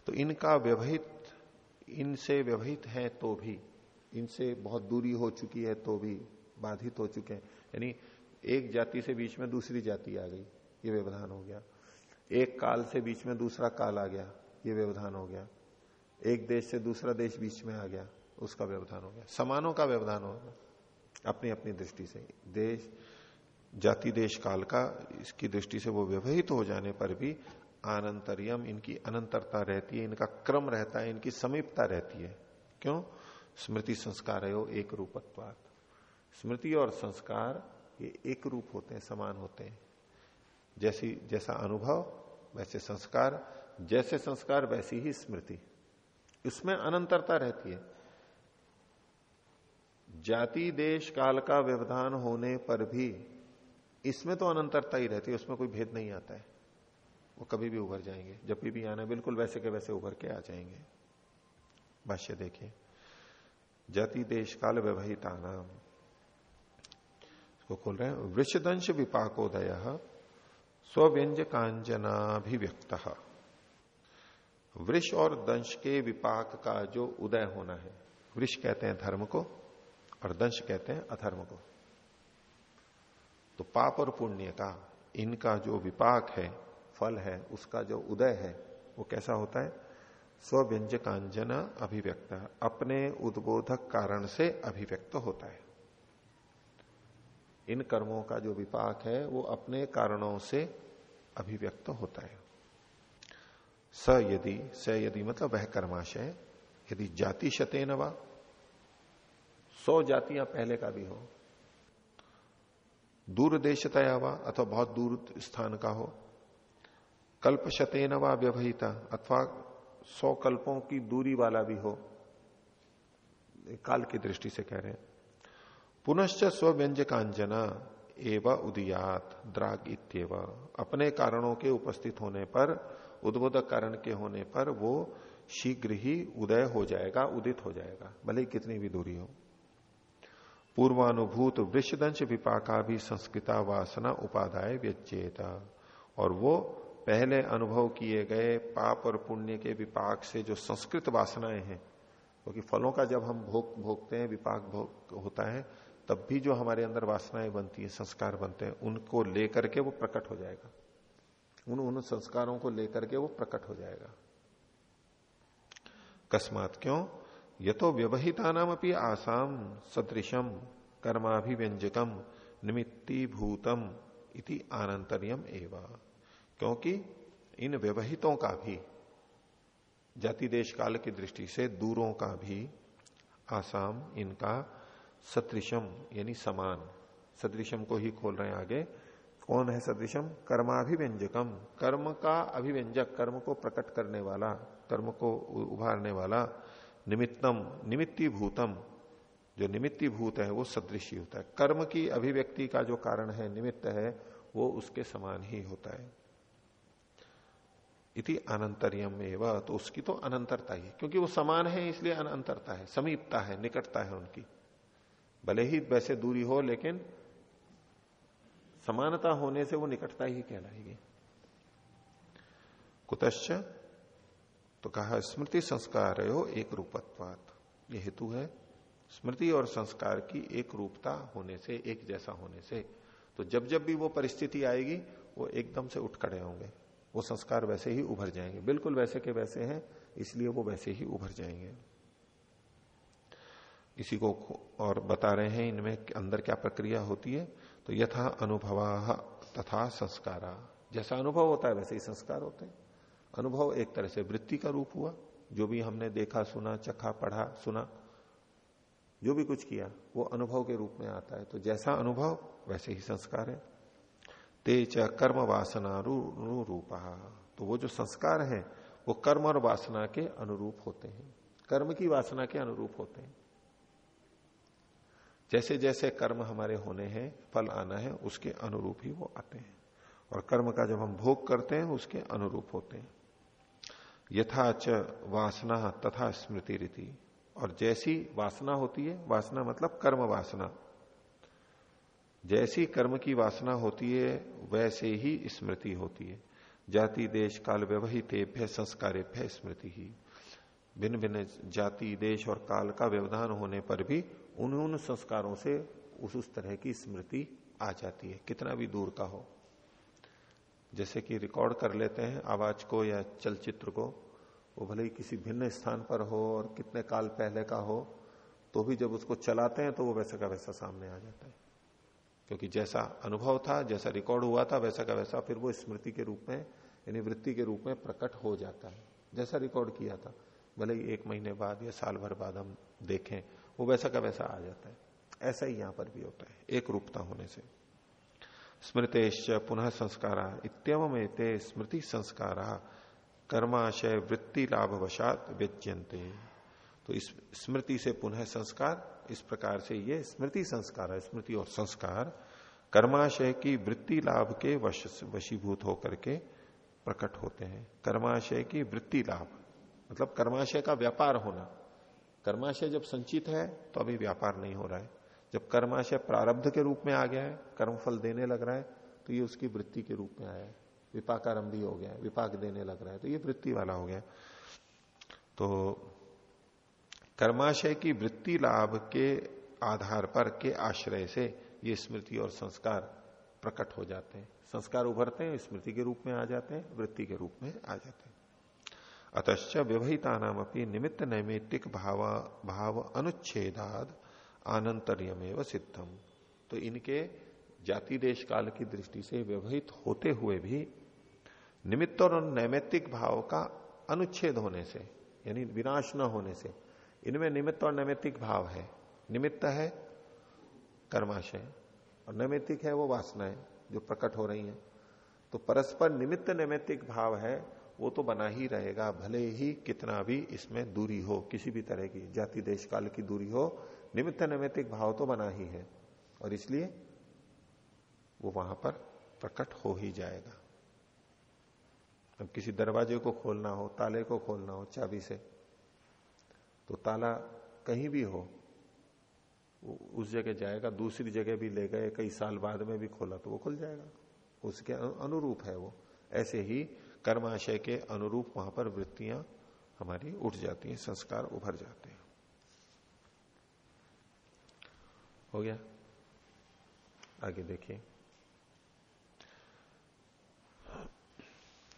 तो इनका व्यवहित, इनसे व्यवहित है तो भी, इनसे बहुत दूरी हो चुकी है तो भी, बाधित हो चुके हैं। यानी एक जाति से बीच में दूसरी जाति आ गई, ये व्यवधान हो गया। एक काल से बीच में दूसरा काल आ गया, ये व्यवधान हो गया। एक देश से दूसरा देश बीच में आ गया, उसका व्यवधान हो गया। समानों का व्यवधान हो गया अपनी अपनी दृष्टि से। देश जाति देश काल का इसकी दृष्टि से वो व्यवहित हो जाने पर भी आनंतरियम, इनकी अनंतरता रहती है, इनका क्रम रहता है, इनकी समीपता रहती है। क्यों? स्मृति संस्कार है एक रूपत्वात। स्मृति और संस्कार ये एक रूप होते हैं, समान होते हैं। जैसी, जैसा अनुभव, वैसे संस्कार, जैसे संस्कार, वैसी ही स्मृति। इसमें अनंतरता रहती है। जाति देश काल का व्यवधान होने पर भी इसमें तो अनंतरता ही रहती है उसमें कोई भेद नहीं आता है। वो कभी भी उभर जाएँगे जब भी, भी आना बिल्कुल वैसे के वैसे उभर के आ जाएँगे। भाष्य देखिए जाति देश काल व्यवहिता नाम इसको खोल रहे हैं वृषदंश विपाकोदय स्व्यंज कांजनाभिव्यक्त वृष और दंश के विपाक का जो उदय होना है वृष कहते हैं धर्म को और दंश कहते हैं अधर्म को। तो पाप और पुण्य का इनका जो विपाक है, फल है, उसका जो उदय है, वो कैसा होता है? स्व्यंज कांजन अभिव्यक्त, अपने उद्बोधक कारण से अभिव्यक्त होता है। इन कर्मों का जो विपाक है, वो अपने कारणों से अभिव्यक्त होता है। स यदि स यदि मतलब वह कर्माशय, यदि जाति शते नवा सौ जातियाँ पहले का भी हो दूर देशतया वा अथवा बहुत दूर स्थान का हो। कल्प शतेन वा व्यवहिता अथवा सौ कल्पों की दूरी वाला भी हो। काल की दृष्टि से कह रहे हैं। पुनश्च स्व व्यंजकांजना एव उदियात, द्राग इत्यव। अपने कारणों के उपस्थित होने पर उद्बोधक कारण के होने पर वो शीघ्र ही उदय हो जाएगा, उदित हो जाएगा, भले कितनी भी दूरी हो। पूर्वानुभूत वृषदंश विपाका भी संस्कृता वासना उपादाय व्यचेता और वो पहले अनुभव किए गए पाप और पुण्य के विपाक से जो संस्कृत वासनाएँ हैं, क्योंकि तो फलों का जब हम भोग भोगते हैं, विपाक भोग होता है, तब भी जो हमारे अंदर वासनाएँ बनती है, संस्कार बनते हैं, उनको लेकर के वो प्रकट हो जाएगा। उन उन संस्कारों को लेकर के वो प्रकट हो जाएगा। कस्मात क्यों? ये तो व्यवहिता नाम अपनी आसाम सदृशम कर्माभिव्यंजकम निमित्ती भूतम इति आनंतरियम एवं। क्योंकि इन व्यवहितों का भी जाति देश काल की दृष्टि से दूरों का भी आसाम इनका सदृशम, यानी समान। सदृशम को ही खोल रहे हैं आगे। कौन है सदृशम? कर्माभिव्यंजकम कर्म का अभिव्यंजक, कर्म को प्रकट करने वाला, कर्म को उभारने वाला निमित्तम निमित्ती भूतम जो निमित्ती भूत है, वो सदृशी होता है। कर्म की अभिव्यक्ति का जो कारण है, निमित्त है, वो उसके समान ही होता है। इति अनंतरियम एवं तो उसकी तो अनंतरता ही, क्योंकि वो समान है, इसलिए अनंतरता है, समीपता है, निकटता है उनकी। भले ही वैसे दूरी हो, लेकिन समानता होने से वो निकटता ही कहलाएगी। कुतश्च तो कहा स्मृति संस्कार हो एक रूपत्वात। ये हेतु है, स्मृति और संस्कार की एक रूपता होने से, एक जैसा होने से। तो जब जब भी वो परिस्थिति आएगी, वो एकदम से उठ खड़े होंगे। वो संस्कार वैसे ही उभर जाएँगे। बिल्कुल वैसे के वैसे हैं, इसलिए वो वैसे ही उभर जाएँगे। इसी को और बता रहे हैं, इनमें अंदर क्या प्रक्रिया होती है? तो यथा अनुभवा तथा संस्कारा। जैसा अनुभव होता है, वैसे ही संस्कार होते हैं। अनुभव एक तरह से वृत्ति का रूप हुआ। जो भी हमने देखा, सुना, चखा, पढ़ा, सुना, जो भी कुछ किया, वो अनुभव के रूप में आता है। तो जैसा अनुभव, वैसे ही संस्कार है। तेज कर्म वासना रूपा। तो वो जो संस्कार है, वो कर्म और वासना के अनुरूप होते हैं। कर्म की वासना के अनुरूप होते हैं। जैसे जैसे कर्म हमारे होने हैं, फल आना है, उसके अनुरूप ही वो आते हैं। और कर्म का जब हम भोग करते हैं, उसके अनुरूप होते हैं। यथाच वासना तथा स्मृति रीति और जैसी वासना होती है, वासना मतलब कर्म वासना। जैसी कर्म की वासना होती है, वैसे ही स्मृति होती है। जाति, देश, काल, व्यवहितेभ्य, संस्कारेभ्य स्मृति ही। भिन्न भिन्न जाति, देश और काल का व्यवधान होने पर भी उन उन संस्कारों से उस उस तरह की स्मृति आ जाती है। कितना भी दूर का हो। जैसे कि रिकॉर्ड कर लेते हैं, आवाज़ को या चलचित्र को, वो भले ही किसी भिन्न स्थान पर हो और कितने काल पहले का हो तो भी जब उसको चलाते हैं तो वो वैसा का वैसा सामने आ जाता है। क्योंकि जैसा अनुभव था, जैसा रिकॉर्ड हुआ था, वैसा का वैसा फिर वो स्मृति के रूप में, यानी वृत्ति के रूप में प्रकट हो जाता है। जैसा रिकॉर्ड किया था, भले ही एक महीने बाद या साल भर बाद हम देखें, वो वैसा का वैसा आ जाता है। ऐसा ही यहाँ पर भी होता है, एक रूपता होने से। स्मृतेश पुनः संस्कारा। इतम ते स्मृति संस्कारा कर्माशय वृत्ति लाभ वशात व्यज्यंते तो इस स्मृति से पुनः संस्कार, इस प्रकार से ये स्मृति संस्कार है, स्मृति और संस्कार, कर्माशय की वृत्ति लाभ के वश, वशीभूत होकर के प्रकट होते हैं। कर्माशय की वृत्ति लाभ मतलब कर्माशय का व्यापार होना। कर्माशय जब संचित है तो अभी व्यापार नहीं हो रहा है। जब कर्माशय प्रारब्ध के रूप में आ गया है, कर्मफल देने लग रहा है तो ये उसकी वृत्ति के रूप में आया है। विपाक आरंभी हो गया विपाक देने लग रहा है तो ये वृत्ति वाला हो गया तो कर्माशय की वृत्ति लाभ के आधार पर, के आश्रय से ये स्मृति और संस्कार प्रकट हो जाते हैं। संस्कार उभरते हैं, स्मृति के रूप में आ जाते हैं, वृत्ति के रूप में आ जाते हैं। अतश्च व्यवहिता नाम अपनी निमित्त नैमित्तिक भाव भाव अनुच्छेदाद आनंतर्यमेव सिद्धम। तो इनके जाति देश काल की दृष्टि से व्यवहित होते हुए भी निमित्त और नैमित्तिक भाव का अनुच्छेद होने से, यानी विनाश न होने से, इनमें निमित्त और नैमित्तिक भाव है। निमित्त है कर्माशय, और नैमित्तिक है वो वासनाएँ जो प्रकट हो रही हैं। तो परस्पर निमित्त नैमित्तिक भाव है, वो तो बना ही रहेगा, भले ही कितना भी इसमें दूरी हो, किसी भी तरह की जाति देश काल की दूरी हो निमित्त नैमित्तिक भाव तो बना ही है, और इसलिए वो वहाँ पर प्रकट हो ही जाएगा। अब किसी दरवाजे को खोलना हो, ताले को खोलना हो, चाबी से तो ताला कहीं भी हो उस जगह जाएगा, दूसरी जगह भी ले गए, कई साल बाद में भी खोला तो वो खुल जाएगा। उसके अनुरूप है वो। ऐसे ही कर्माशय के अनुरूप वहाँ पर वृत्तियाँ हमारी उठ जाती हैं, संस्कार उभर जाते हैं। हो गया? आगे देखिए।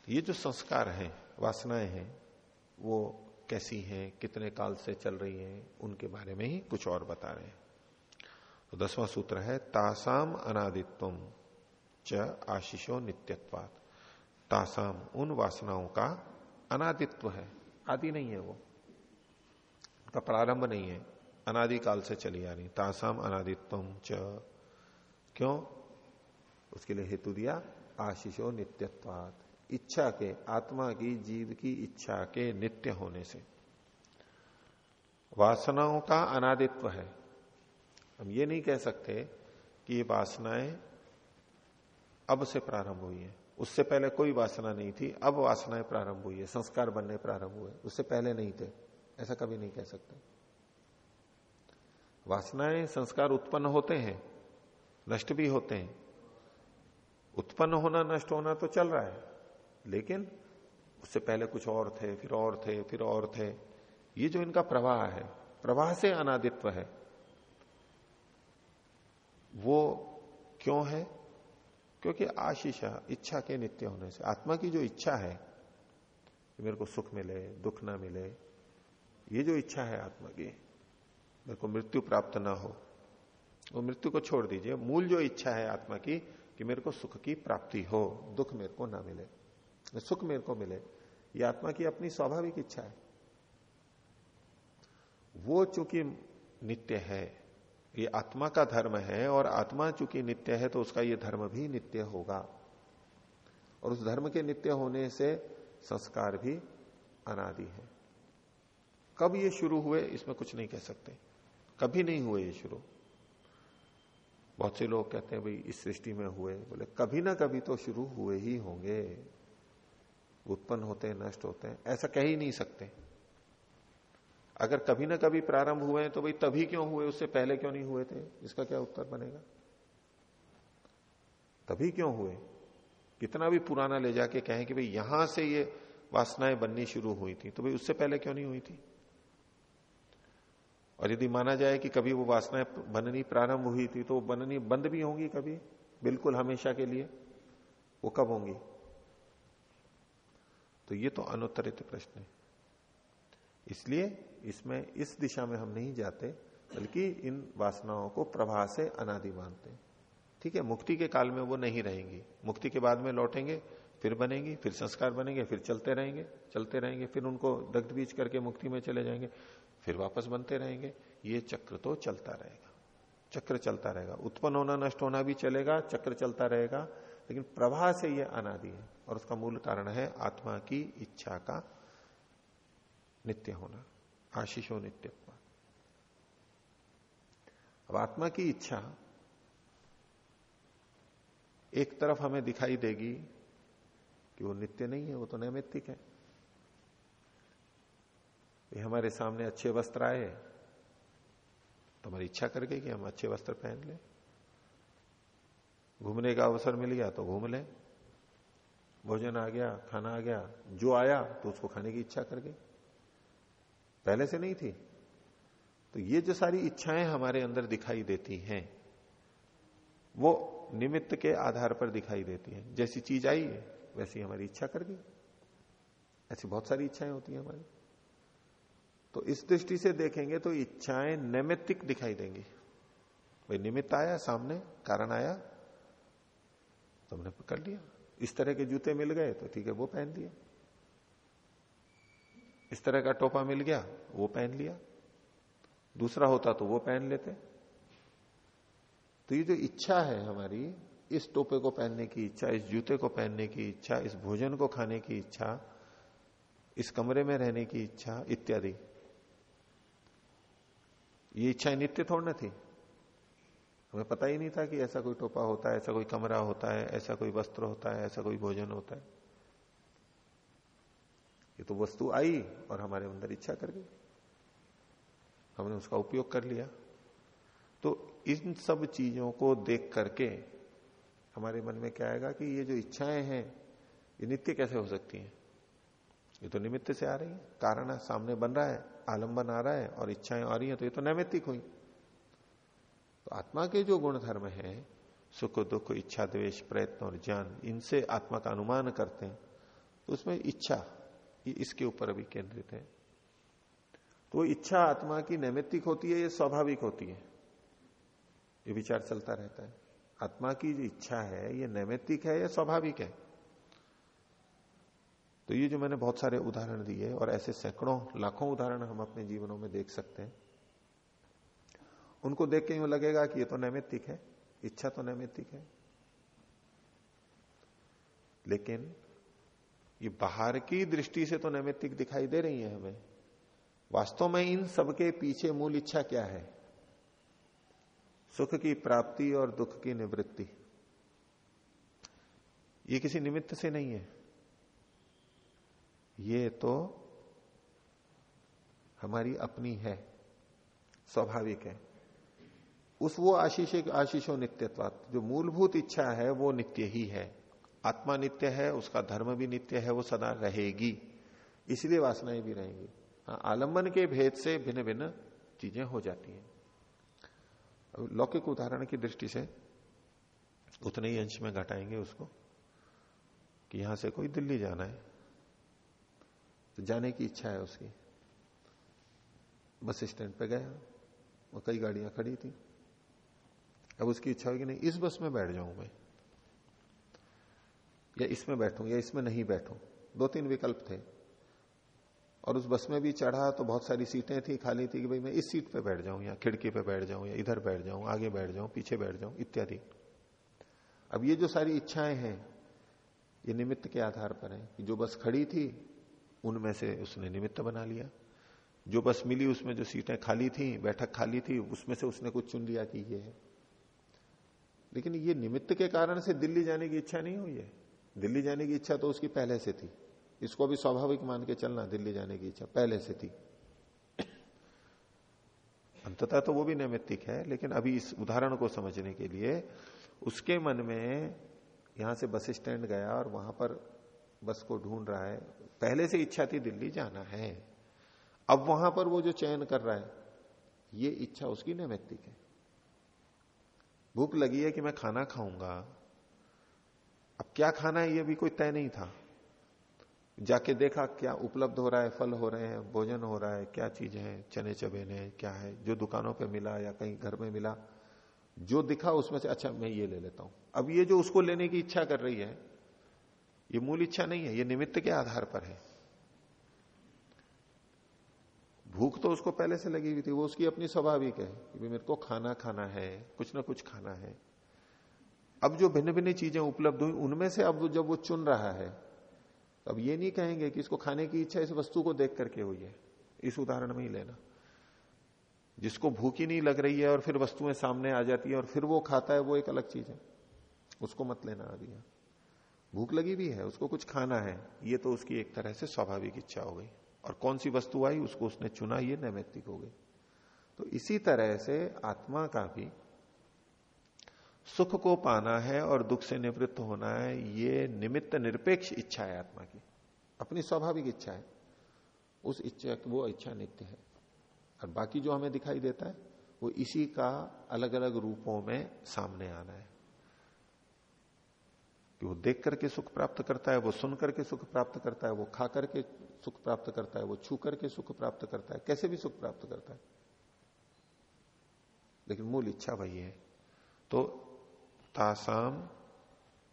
ये जो संस्कार हैं, वासनाएँ हैं, वो कैसी हैं, कितने काल से चल रही हैं, उनके बारे में ही कुछ और बता रहे हैं। तो दसवां सूत्र है, तासाम अनादित्व च आशीषो नित्यत्वात। तासाम उन वासनाओं का अनादित्व है। आदि नहीं है वो। उनका प्रारंभ नहीं है। अनादिकाल से चली आ रही। तासाम अनादित्व च। क्यों? उसके लिए हेतु दिया, आशीषो नित्यत्वात। इच्छा के, आत्मा की, जीव की इच्छा के नित्य होने से। वासनाओं का अनादित्व है। हम ये नहीं कह सकते कि ये वासनाएँ अब से प्रारंभ हुई है। उससे पहले कोई वासना नहीं थी, अब वासनाएँ प्रारंभ हुई है। संस्कार बनने प्रारंभ हुए उससे पहले नहीं थे। ऐसा कभी नहीं कह सकते। वासनाएँ संस्कार उत्पन्न होते हैं, नष्ट भी होते हैं। उत्पन्न होना, नष्ट होना तो चल रहा है, लेकिन उससे पहले कुछ और थे, फिर और थे, फिर और थे। ये जो इनका प्रवाह है, प्रवाह से अनादित्व है, वो क्यों है? क्योंकि आशीषा, इच्छा के नित्य होने से, आत्मा की जो इच्छा है मेरे को सुख मिले, दुख ना मिले, ये जो इच्छा है आत्मा की मेरे को मृत्यु प्राप्त ना हो, वो मृत्यु को छोड़ दीजिए। मूल जो इच्छा है आत्मा की, कि मेरे को सुख की प्राप्ति हो, दुख मेरे को ना मिले, सुख मेरे को मिले, ये आत्मा की अपनी स्वाभाविक इच्छा है। वो चूँकि नित्य है, ये आत्मा का धर्म है, और आत्मा चूँकि नित्य है तो उसका ये धर्म भी नित्य होगा। और उस धर्म के नित्य होने से संस्कार भी अनादि है। कब ये शुरू हुए, इसमें कुछ नहीं कह सकते। कभी नहीं हुए ये शुरू। बहुत से लोग कहते हैं, भाई, इस सृष्टि में हुए। बोले, कभी ना कभी तो शुरू हुए ही होंगे। उत्पन्न होते हैं, नष्ट होते हैं। ऐसा कह ही नहीं सकते। अगर कभी ना कभी प्रारंभ हुए हैं तो भाई, तभी क्यों हुए? उससे पहले क्यों नहीं हुए थे? इसका क्या उत्तर बनेगा? तभी क्यों हुए? कितना भी पुराना ले जाके कहें कि, भाई, यहाँ से ये वासनाएँ बननी शुरू हुई थी। तो भाई, उससे पहले क्यों नहीं हुई थी? और यदि माना जाए कि कभी वो वासनाएँ बननी प्रारंभ हुई थी तो बननी बंद भी होंगी कभी? बिल्कुल हमेशा के लिए? वो कब होंगी? तो ये तो अनुत्तरित प्रश्न है। इसलिए इसमें इस दिशा में हम नहीं जाते, बल्कि इन वासनाओं को प्रवाह से अनादि मानते हैं। ठीक है, मुक्ति के काल में वो नहीं रहेंगी। मुक्ति के बाद में लौटेंगे, फिर बनेंगी, फिर संस्कार बनेंगे, फिर चलते रहेंगे चलते रहेंगे, फिर उनको दग्ध बीज करके मुक्ति में चले जाएँगे। फिर वापस बनते रहेंगे। ये चक्र तो चलता रहेगा। चक्र चलता रहेगा। उत्पन्न होना, नष्ट होना भी चलेगा, चक्र चलता रहेगा। लेकिन प्रवाह से ये अनादि है और उसका मूल कारण है आत्मा की इच्छा का नित्य होना, आशीषो नित्य अब आत्मा की इच्छा एक तरफ़ हमें दिखाई देगी कि वो नित्य नहीं है, वो तो नैमित्तिक है। ये हमारे सामने अच्छे वस्त्र आए तो हमारी इच्छा कर गई कि हम अच्छे वस्त्र पहन लें। घूमने का अवसर मिल गया तो घूम लें। भोजन आ गया, खाना आ गया, जो आया तो उसको खाने की इच्छा कर गई। पहले से नहीं थी। तो ये जो सारी इच्छाएँ हमारे अंदर दिखाई देती हैं, वो निमित्त के आधार पर दिखाई देती हैं। जैसी चीज़ आई है वैसी हमारी इच्छा कर गई। ऐसी बहुत सारी इच्छाएँ होती हैं हमारी। तो इस दृष्टि से देखेंगे तो इच्छाएँ नैमित्तिक दिखाई देंगी। भाई, निमित्त आया, सामने, कारण आया तो हमने पकड़ लिया। इस तरह के जूते मिल गए तो ठीक है, वो पहन लिया इस तरह का टोपा मिल गया, वो पहन लिया। दूसरा होता तो वो पहन लेते। तो ये जो इच्छा है हमारी, इस टोपे को पहनने की इच्छा, इस जूते को पहनने की इच्छा, इस भोजन को खाने की इच्छा, इस कमरे में रहने की इच्छा, इत्यादि। ये इच्छाएँ नित्य थोड़ न थी। हमें पता ही नहीं था कि ऐसा कोई टोपा होता है, ऐसा कोई कमरा होता है, ऐसा कोई वस्त्र होता है, ऐसा कोई भोजन होता है। ये तो वस्तु आई और हमारे अंदर इच्छा कर गई। हमने उसका उपयोग कर लिया। तो इन सब चीज़ों को देख करके हमारे मन में क्या आएगा कि ये जो इच्छाएँ हैं, ये नित्य कैसे हो सकती हैं? ये तो निमित्त से आ रही है। कारण सामने बन रहा है। आलंबन आ रहा है और इच्छाएँ आ रही हैं तो ये तो नैमित्तिक हुई। तो आत्मा के जो गुण धर्म है, सुख, दुख, इच्छा, द्वेष, प्रयत्न और ज्ञान, इनसे आत्मा का अनुमान करते हैं। तो उसमें इच्छा इसके ऊपर अभी केंद्रित है। तो इच्छा आत्मा की नैमित्तिक होती है या स्वाभाविक होती है? ये विचार चलता रहता है। आत्मा की जो इच्छा है, ये नैमित्तिक है या स्वाभाविक है? तो ये जो मैंने बहुत सारे उदाहरण दिए और ऐसे सैकड़ों, लाखों उदाहरण हम अपने जीवनों में देख सकते हैं। उनको देख के यूँ लगेगा कि ये तो नैमित्तिक है, इच्छा तो नैमित्तिक है। लेकिन ये बाहर की दृष्टि से तो नैमित्तिक दिखाई दे रही है हमें। वास्तव में इन सबके पीछे मूल इच्छा क्या है? सुख की प्राप्ति और दुख की निवृत्ति। ये किसी निमित्त से नहीं है। ये तो हमारी अपनी है, स्वाभाविक है। उस वो आशीष आशीषो नित्यत्वात। जो मूलभूत इच्छा है, वो नित्य ही है। आत्मा नित्य है, उसका धर्म भी नित्य है, वो सदा रहेगी। इसलिए वासनाएँ भी रहेंगी। हाँ आलंबन के भेद से भिन्न भिन्न चीज़ें हो जाती हैं। लौकिक उदाहरण की दृष्टि से उतने ही अंश में घटाएँगे उसको कि यहाँ से कोई दिल्ली जाना है। तो जाने की इच्छा है उसकी। बस स्टैंड पे गया वो कई गाड़ियाँ खड़ी थी। अब उसकी इच्छा होगी नहीं, इस बस में बैठ जाऊँ मैं। या इसमें बैठूं, या इसमें नहीं बैठूं। दो तीन विकल्प थे। और उस बस में भी चढ़ा तो बहुत सारी सीटें थी, खाली थी कि भाई मैं इस सीट पे बैठ जाऊँ, या खिड़की पे बैठ जाऊँ, या इधर बैठ जाऊँ, आगे बैठ जाऊँ, पीछे बैठ जाऊँ, इत्यादि। अब ये जो सारी इच्छाएँ हैं, ये निमित्त के आधार पर है कि जो बस खड़ी थी उनमें से उसने निमित्त बना लिया। जो बस मिली उसमें जो सीटें खाली थी, बैठक खाली थी, उसमें से उसने कुछ चुन लिया कि ये है। लेकिन ये निमित्त के कारण से दिल्ली जाने की इच्छा नहीं हुई है। दिल्ली जाने की इच्छा तो उसकी पहले से थी। इसको भी स्वाभाविक मान के चलना, दिल्ली जाने की इच्छा पहले से थी। अंततः तो वो भी नैमित्तिक है, लेकिन अभी इस उदाहरण को समझने के लिए उसके मन में यहाँ से बस स्टैंड गया और वहाँ पर बस को ढूंढ रहा है, पहले से इच्छा थी दिल्ली जाना है। अब वहाँ पर वो जो चयन कर रहा है, ये इच्छा उसकी नैमित्तिक है। भूख लगी है कि मैं खाना खाऊँगा। अब क्या खाना है, ये भी कोई तय नहीं था। जाके देखा क्या उपलब्ध हो रहा है, फल हो रहे हैं, भोजन हो रहा है, क्या चीज़ है, चने चबेने क्या है, जो दुकानों पे मिला या कहीं घर में मिला, जो दिखा उसमें से अच्छा मैं ये ले लेता हूँ। अब ये जो उसको लेने की इच्छा कर रही है ये मूल इच्छा नहीं है, ये निमित्त के आधार पर है। भूख तो उसको पहले से लगी हुई थी, वो उसकी अपनी स्वाभाविक है कि मेरे को खाना खाना है, कुछ ना कुछ खाना है। अब जो भिन्न भिन्न चीज़ें उपलब्ध हुई, उनमें से अब जब वो चुन रहा है तो अब ये नहीं कहेंगे कि इसको खाने की इच्छा इस वस्तु को देख करके हुई है, इस उदाहरण में ही लेना। जिसको भूख ही नहीं लग रही है और फिर वस्तुएँ सामने आ जाती है और फिर वो खाता है, वो एक अलग चीज़ है। उसको मत लेना आ दिया भूख लगी भी है, उसको कुछ खाना है, ये तो उसकी एक तरह से स्वाभाविक इच्छा हो गई। और कौन सी वस्तु आई, उसको उसने चुना, ये नैमित्तिक हो गई। तो इसी तरह से आत्मा का भी सुख को पाना है और दुख से निवृत्त होना है, ये निमित्त निरपेक्ष इच्छा है आत्मा की। अपनी स्वाभाविक इच्छा है। उस इच्छा, वो इच्छा नित्य है। और बाकी जो हमें दिखाई देता है, वो इसी का अलग अलग रूपों में सामने आना है। कि वो देख करके सुख प्राप्त करता है, वो सुन करके सुख प्राप्त करता है, वो खा करके सुख प्राप्त करता है, वो छू करके सुख प्राप्त करता है। कैसे भी सुख प्राप्त करता है। लेकिन मूल इच्छा वही है। तो तासाम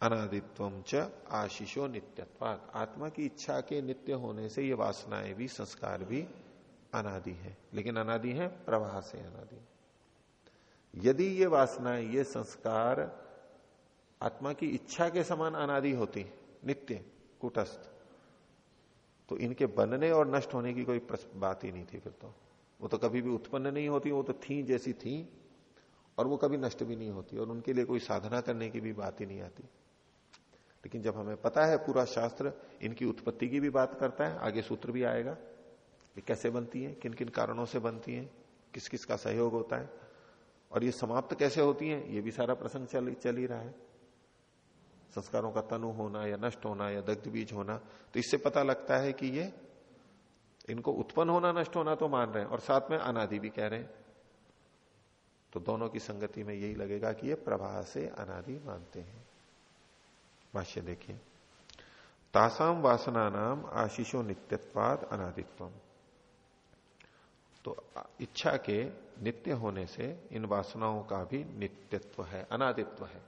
अनादित्व च आशीषो नित्यत्वात। आत्मा की इच्छा के नित्य होने से ये वासनाएँ भी, संस्कार भी अनादि है। लेकिन अनादि है, प्रवाह से अनादि यदि ये वासनाएँ, ये संस्कार आत्मा की इच्छा के समान अनादि होती नित्य, कुटस्थ। तो इनके बनने और नष्ट होने की कोई बात ही नहीं थी फिर तो। वो तो कभी भी उत्पन्न नहीं होती, वो तो थी जैसी थी, और वो कभी नष्ट भी नहीं होती, और उनके लिए कोई साधना करने की भी बात ही नहीं आती। लेकिन जब हमें पता है पूरा शास्त्र इनकी उत्पत्ति की भी बात करता है, आगे सूत्र भी आएगा ये कैसे बनती है किन किन कारणों से बनती है किस किस का सहयोग होता है, और ये समाप्त कैसे होती है, ये भी सारा प्रसंग चल ही रहा है। संस्कारों का तनु होना या नष्ट होना या दग्ध बीज होना तो इससे पता लगता है कि ये इनको उत्पन्न होना, नष्ट होना तो मान रहे हैं, और साथ में अनादि भी कह रहे हैं। तो दोनों की संगति में यही लगेगा कि ये प्रवाह से अनादि मानते हैं। भाष्य देखिए। तासाम वासना नाम आशीषो नित्यत्वाद अनादित्व तो इच्छा के नित्य होने से इन वासनाओं का भी नित्यत्व है, अनादित्व है।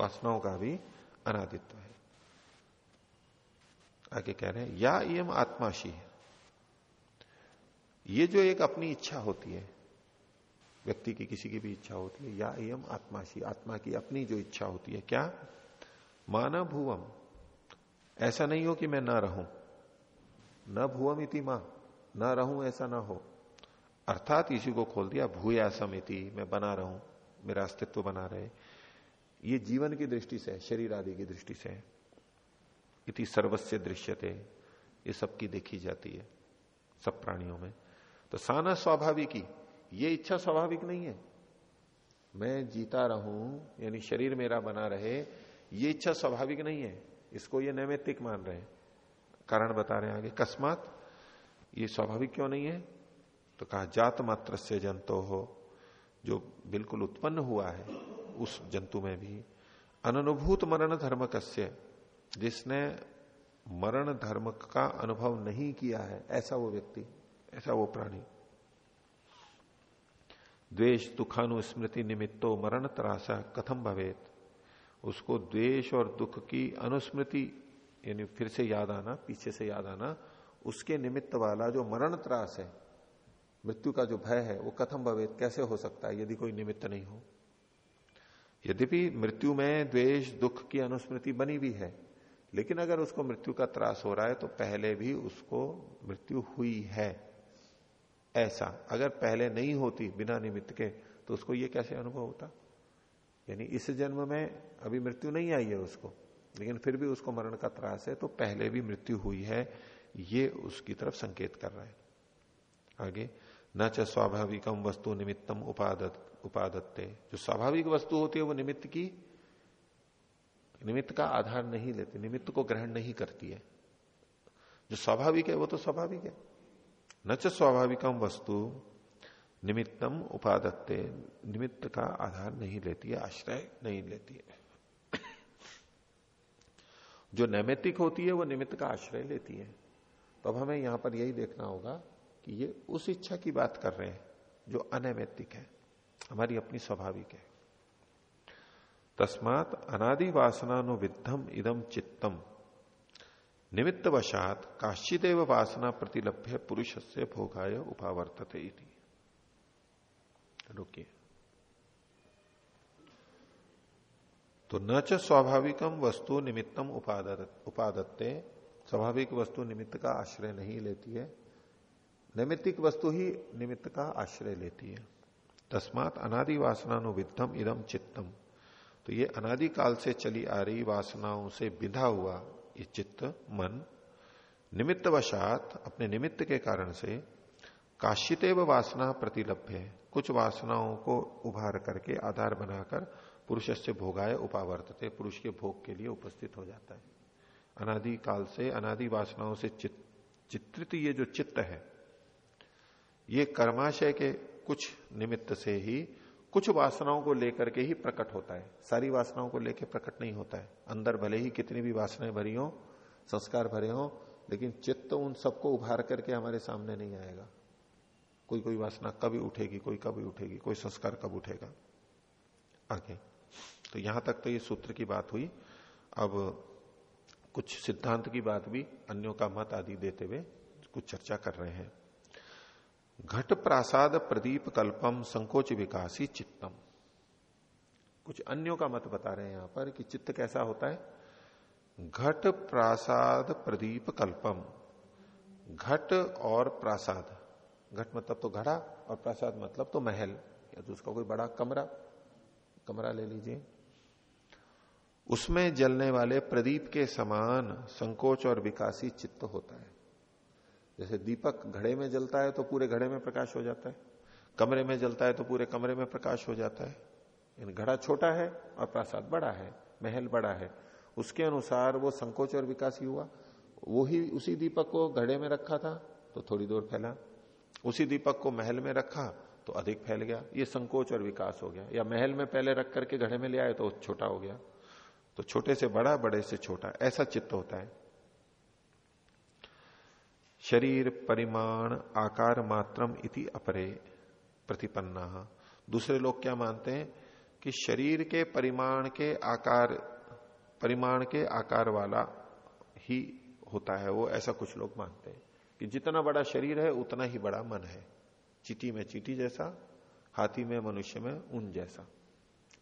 वासनाओं का भी अनादित्व है। आगे कह रहे हैं, या यम आत्माशी है। ये जो एक अपनी इच्छा होती है, व्यक्ति की किसी की भी इच्छा होती है, या एम आत्माशी, आत्मा की अपनी जो इच्छा होती है, क्या? माना भुवम ऐसा नहीं हो कि मैं ना रहूँ। न भुवम इति माँ, न रहूँ ऐसा ना हो। अर्थात इसी को खोल दिया भूया समिति मैं बना रहूँ, मेरा अस्तित्व बना रहे। ये जीवन की दृष्टि से, शरीर आदि की दृष्टि से इति सर्वस्व दृश्यते, ये सबकी देखी जाती है, सब प्राणियों में। तो साना स्वाभाविक ही ये इच्छा स्वाभाविक नहीं है। मैं जीता रहूँ, यानी शरीर मेरा बना रहे, ये इच्छा स्वाभाविक नहीं है। इसको ये नैमित्तिक मान रहे हैं। कारण बता रहे हैं आगे, कस्मात, ये स्वाभाविक क्यों नहीं है? तो कहा, जात मात्र से जंतो हो जो बिल्कुल उत्पन्न हुआ है उस जंतु में भी। अनुभूत मरण धर्म कस्य? जिसने मरण धर्म का अनुभव नहीं किया है, ऐसा वो व्यक्ति, ऐसा वो प्राणी। द्वेष दुखानुस्मृति निमित्तो मरण त्रासा कथम भवेत? उसको द्वेष और दुख की अनुस्मृति, यानी फिर से याद आना, पीछे से याद आना, उसके निमित्त वाला जो मरण त्रास है, मृत्यु का जो भय है, वो कथम भवेत? कैसे हो सकता है, यदि कोई निमित्त नहीं हो? यद्यपि मृत्यु में द्वेष, दुख की अनुस्मृति बनी भी है, लेकिन अगर उसको मृत्यु का त्रास हो रहा है तो पहले भी उसको मृत्यु हुई है। ऐसा, अगर पहले नहीं होती बिना निमित्त के तो उसको ये कैसे अनुभव होता? यानी इस जन्म में अभी मृत्यु नहीं आई है उसको, लेकिन फिर भी उसको मरण का त्रास है तो पहले भी मृत्यु हुई है, ये उसकी तरफ़ संकेत कर रहा है। आगे, न च स्वाभाविकम वस्तु निमित्तम उपादत। उपादत्ते। जो स्वाभाविक वस्तु होती है, वो निमित्त की, निमित्त का आधार नहीं लेती, निमित्त को ग्रहण नहीं करती है। जो स्वाभाविक है, वो तो स्वाभाविक है। न च स्वाभाविकम वस्तु, निमित्तम उपादत्ते। निमित्त का आधार नहीं लेती है, आश्रय नहीं लेती है। [COUGHS] जो नैमित्तिक होती है, वो निमित्त का आश्रय लेती है। तो अब हमें यहाँ पर यही देखना होगा कि ये उस इच्छा की बात कर रहे हैं, जो अनैमित्तिक है। हमारी अपनी स्वाभाविक है। तस्मात अनादि वासनानुविद्धम इदम चित्तम। निमित्त वशात काश्चिदेव वासना प्रतिलभ्य पुरुष से भोगाय उपावर्तते रुकिए। तो न च स्वाभाविकम वस्तु निमित्तम उपादत्ते। स्वाभाविक वस्तु निमित्त का आश्रय नहीं लेती है। नैमित्तिक वस्तु ही निमित्त का आश्रय लेती है। तस्मात अनादि वासनानुविद्धम इदम चित्तम। तो ये अनादि काल से चली आ रही वासनाओं से बिधा हुआ ये चित्त मन निमित्त वशात अपने निमित्त के कारण से काशितेव वासना प्रतिलभ्य है। कुछ वासनाओं को उभार करके आधार बनाकर पुरुष से भोगाय उपावर्तते पुरुष के भोग के लिए उपस्थित हो जाता है। अनादि काल से अनादि वासनाओं से चित, चित्रित ये जो चित्त है ये कर्माशय के कुछ निमित्त से ही कुछ वासनाओं को लेकर के ही प्रकट होता है। सारी वासनाओं को लेकर प्रकट नहीं होता है। अंदर भले ही कितनी भी वासनाएँ भरी हो, संस्कार भरे हो, लेकिन चित्त उन सबको उभार करके हमारे सामने नहीं आएगा। कोई कोई वासना कभी उठेगी, कोई कभी उठेगी, कोई संस्कार कब उठेगा? आगे। तो यहाँ तक तो ये सूत्र की बात हुई। अब कुछ सिद्धांत की बात भी अन्यों का मत आदि देते हुए कुछ चर्चा कर रहे हैं। घट प्रासाद प्रदीप कल्पम संकोच विकासी चित्तम। कुछ अन्यों का मत बता रहे हैं यहाँ पर कि चित्त कैसा होता है? घट प्रासाद प्रदीप कल्पम। घट और प्रासाद। घट मतलब तो घड़ा और प्रासाद मतलब तो महल, या तो उसका कोई बड़ा कमरा। कमरा ले लीजिए। उसमें जलने वाले प्रदीप के समान संकोच और विकासी चित्त होता है। जैसे दीपक घड़े में जलता है तो पूरे घड़े में प्रकाश हो जाता है, कमरे में जलता है तो पूरे कमरे में प्रकाश हो जाता है। घड़ा छोटा है और प्रासाद बड़ा है, महल बड़ा है। उसके अनुसार वो संकोच और विकास ही हुआ। वो ही उसी दीपक को घड़े में रखा था तो थोड़ी दूर फैला। उसी दीपक को महल में रखा तो अधिक फैल गया। ये संकोच और विकास हो गया। या महल में पहले रख करके घड़े में ले आए तो छोटा हो गया। तो छोटे से बड़ा, बड़े से छोटा। ऐसा चित्त होता है। शरीर परिमाण आकार मात्रम इति अपरे, प्रतिपन्ना। दूसरे लोग क्या मानते हैं? कि शरीर के परिमाण के आकार, परिमाण के आकार वाला ही होता है, वो ऐसा कुछ लोग मानते हैं। कि जितना बड़ा शरीर है, उतना ही बड़ा मन है। चीटी में चीटी जैसा, हाथी में मनुष्य में उन जैसा।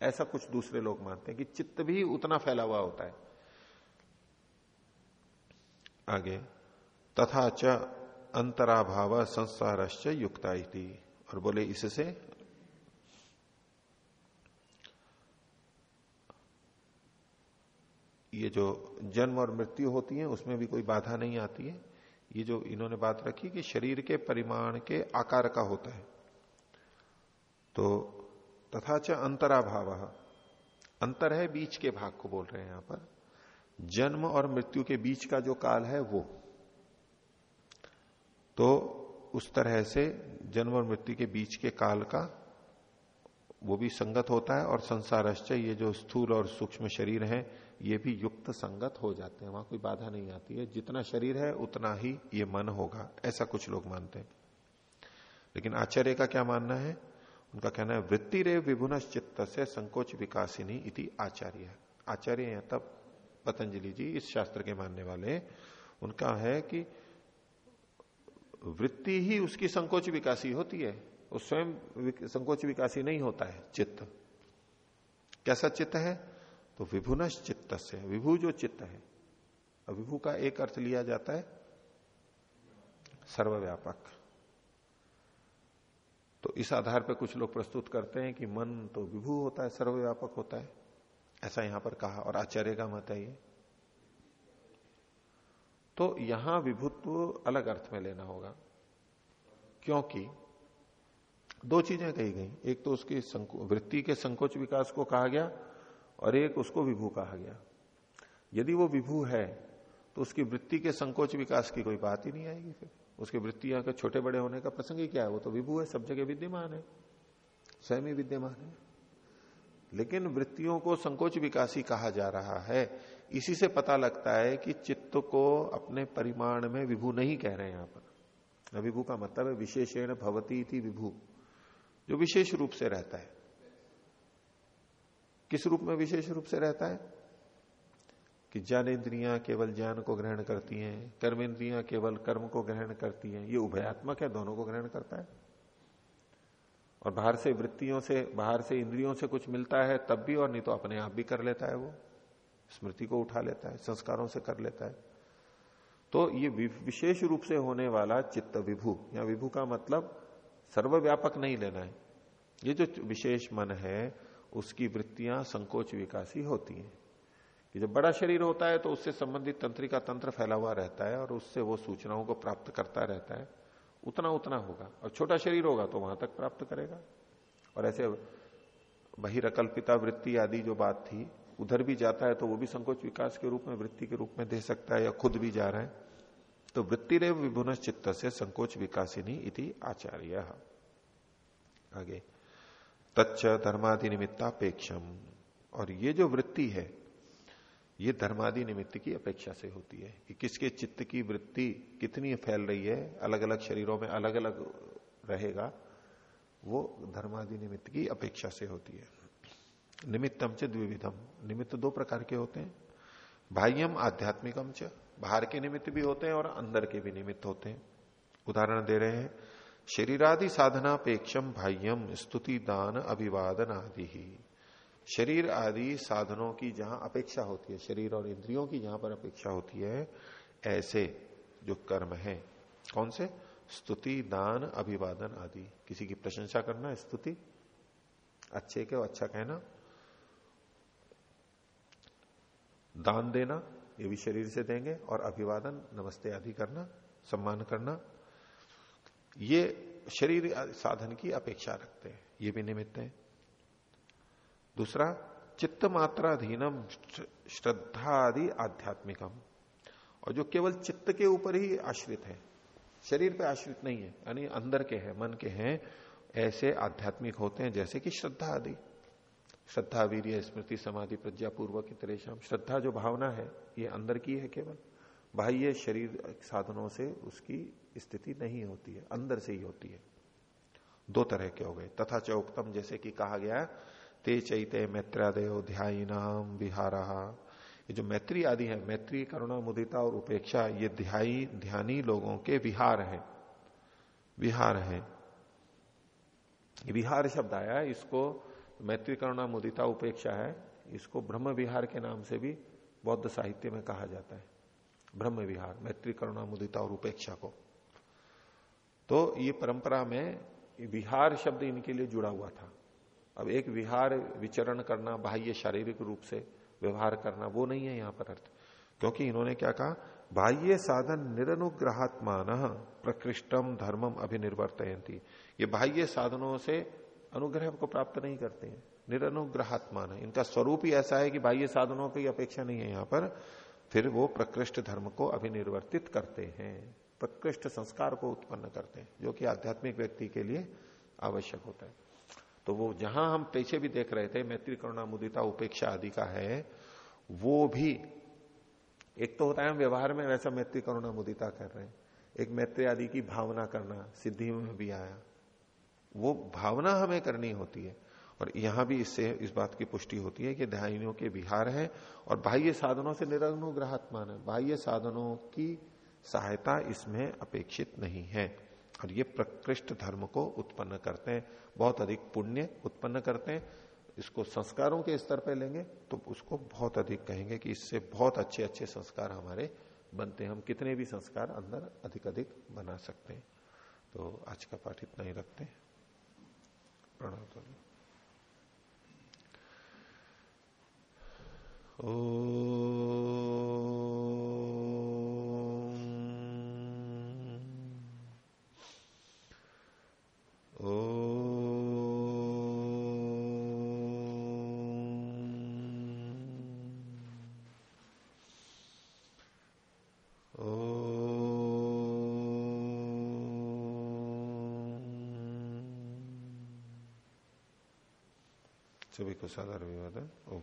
ऐसा कुछ दूसरे लोग मानते हैं कि चित्त भी उतना फैला हुआ होता है। आगे तथा च अंतराभाव संसारश्च युक्ता और बोले इससे, ये जो जन्म और मृत्यु होती है, उसमें भी कोई बाधा नहीं आती है। ये जो इन्होंने बात रखी कि शरीर के परिमाण के आकार का होता है। तो तथा च अंतराभाव, अंतर है बीच के भाग को बोल रहे हैं यहाँ पर। जन्म और मृत्यु के बीच का जो काल है वो। तो उस तरह से जन्म और मृत्यु के बीच के काल का वो भी संगत होता है और संसारश्चय ये जो स्थूल और सूक्ष्म शरीर है, ये भी युक्त संगत हो जाते हैं। वहाँ कोई बाधा नहीं आती है। जितना शरीर है, उतना ही ये मन होगा। ऐसा कुछ लोग मानते हैं। लेकिन आचार्य का क्या मानना है? उनका कहना है वृत्ति रे विभुन चित्त से संकोच विकासिनी इति आचार्य आचार्य तब, पतंजलि जी, इस शास्त्र के मानने वाले उनका है कि वृत्ति ही उसकी संकोच विकासी होती है। वो स्वयं संकोच विकासी नहीं होता है, चित्त। कैसा चित्त है? तो विभुनश चित्त से विभु जो चित्त है। विभु का एक अर्थ लिया जाता है, सर्वव्यापक। तो इस आधार पर कुछ लोग प्रस्तुत करते हैं कि मन तो विभू होता है, सर्वव्यापक होता है। ऐसा यहाँ पर कहा, और आचार्य का मत है ये। तो यहाँ विभुत्व अलग अर्थ में लेना होगा। क्योंकि दो चीज़ें कही गई। एक तो उसकी वृत्ति के संकोच विकास को कहा गया और एक उसको विभू कहा गया। यदि वो विभू है तो उसकी वृत्ति के संकोच विकास की कोई बात ही नहीं आएगी फिर। उसकी वृत्तियाँ का छोटे बड़े होने का प्रसंग ही क्या है? वो तो विभू है, सब जगह विद्यमान है। स्वयं विद्यमान है। लेकिन वृत्तियों को संकोच विकासी कहा जा रहा है। इसी से पता लगता है कि चित्त को अपने परिमाण में विभू नहीं कह रहे हैं यहाँ पर। विभू का मतलब है विशेषण भवती थी विभू, जो विशेष रूप से रहता है। किस रूप में विशेष रूप से रहता है? कि ज्ञान इंद्रियाँ केवल ज्ञान को ग्रहण करती हैं कर्म इंद्रियाँ केवल कर्म को ग्रहण करती हैं, ये उभयात्मक है, दोनों को ग्रहण करता है। और बाहर से वृत्तियों से, बाहर से इंद्रियों से कुछ मिलता है, तब भी और नहीं तो अपने आप भी कर लेता है वो। स्मृति को उठा लेता है, संस्कारों से कर लेता है। तो ये विशेष रूप से होने वाला चित्त विभू, या विभू का मतलब सर्वव्यापक नहीं लेना है। ये जो विशेष मन है, उसकी वृत्तियाँ संकोच विकासी होती हैं। कि जब बड़ा शरीर होता है तो उससे संबंधित तंत्रिका तंत्र फैला हुआ रहता है, और उससे वो सूचनाओं को प्राप्त करता रहता है। उतना उतना होगा। और छोटा शरीर होगा तो वहाँ तक प्राप्त करेगा। और ऐसे बहिरकल्पिता वृत्ति आदि जो बात थी उधर भी जाता है तो वो भी संकोच विकास के रूप में, वृत्ति के रूप में दे सकता है या खुद भी जा रहा है। तो वृत्ति रेव विभुन चित्त से संकोच विकासिनी इति आचार्य। आगे। तच्च धर्मादि निमित्तापेक्षम और ये जो वृत्ति है, ये धर्मादि निमित्त की अपेक्षा से होती है कि किसके चित्त की वृत्ति कितनी फैल रही है अलग अलग शरीरों में अलग अलग रहेगा, वो धर्मादि निमित्त की अपेक्षा से होती है। निमित्तम च द्विविधम। निमित्त दो प्रकार के होते हैं। बाह्यम आध्यात्मिकम च। बाहर के निमित्त भी होते हैं और अंदर के भी निमित्त होते हैं। उदाहरण दे रहे हैं, शरीरादि साधनापेक्षम बाह्यम स्तुति दान अभिवादन आदि ही। शरीर आदि साधनों की जहाँ अपेक्षा होती है, शरीर और इंद्रियों की जहाँ पर अपेक्षा होती है, ऐसे जो कर्म है। कौन से? स्तुति, दान, अभिवादन आदि। किसी की प्रशंसा करना, स्तुति। अच्छे के अच्छा कहना। दान देना, ये भी शरीर से देंगे, और अभिवादन, नमस्ते आदि करना, सम्मान करना। ये शरीर साधन की अपेक्षा रखते हैं, ये भी निमित्त है। दूसरा चित्त मात्राधीनम श्रद्धा आदि आध्यात्मिकम। और जो केवल चित्त के ऊपर ही आश्रित है, शरीर पे आश्रित नहीं है, यानी अंदर के हैं, मन के हैं, ऐसे आध्यात्मिक होते हैं जैसे कि श्रद्धा आदि श्रद्धा वीर स्मृति, समाधि प्रज्ञा पूर्वक इतरेशम। श्रद्धा जो भावना है, ये अंदर की है केवल। बाह्य शरीर साधनों से उसकी स्थिति नहीं होती है, अंदर से ही होती है। दो तरह के हो गए। तथा चौकतम जैसे कि कहा गया, ते चैते मैत्रादय ध्यान नाम ये जो मैत्री आदि है, मैत्री, करुणा, मुदिता और उपेक्षा, ये ध्याई ध्यानी लोगों के विहार है। विहार है। विहार शब्द आया, इसको मैत्री करुणा मुदिता उपेक्षा है, इसको ब्रह्म विहार के नाम से भी बौद्ध साहित्य में कहा जाता है। ब्रह्म विहार मैत्री करुणा मुदिता और उपेक्षा को। तो ये परंपरा में विहार शब्द इनके लिए जुड़ा हुआ था। अब एक विहार विचरण करना, बाह्य शारीरिक रूप से व्यवहार करना, वो नहीं है यहाँ पर अर्थ। क्योंकि इन्होंने क्या कहा? बाह्य साधन निरनुग्रहात्मान प्रकृष्टम धर्मम अभिनिर्वर्तयंती ये बाह्य साधनों से अनुग्रह को प्राप्त नहीं करते हैं। निरनुग्रहात्मान है इनका स्वरूप ही ऐसा है कि बाह्य साधनों की अपेक्षा नहीं है यहाँ पर। फिर वो प्रकृष्ट धर्म को अभिनिर्वर्तित करते हैं। प्रकृष्ट संस्कार को उत्पन्न करते हैं, जो कि आध्यात्मिक व्यक्ति के लिए आवश्यक होता है। तो वो जहाँ हम पीछे भी देख रहे थे, मैत्री, करुणा, मुदिता, उपेक्षा आदि का है, वो भी एक तो होता है हम व्यवहार में वैसा मैत्री, करुणा, मुदिता कर रहे हैं। एक मैत्री आदि की भावना करना, सिद्धि में भी आया। वो भावना हमें करनी होती है। और यहाँ भी इससे, इस बात की पुष्टि होती है कि ध्यानियों के विहार है और बाह्य साधनों से निरनुग्रहात्मान है। बाह्य साधनों की सहायता इसमें अपेक्षित नहीं है। और ये प्रकृष्ट धर्म को उत्पन्न करते हैं। बहुत अधिक पुण्य उत्पन्न करते हैं। इसको संस्कारों के स्तर पर लेंगे तो उसको बहुत अधिक कहेंगे कि इससे बहुत अच्छे अच्छे संस्कार हमारे बनते हैं। हम कितने भी संस्कार अंदर अधिक अधिक बना सकते हैं। तो आज का पाठ इतना ही रखते हैं। प्रणव ओ। सभी को साधारण विवादन ओम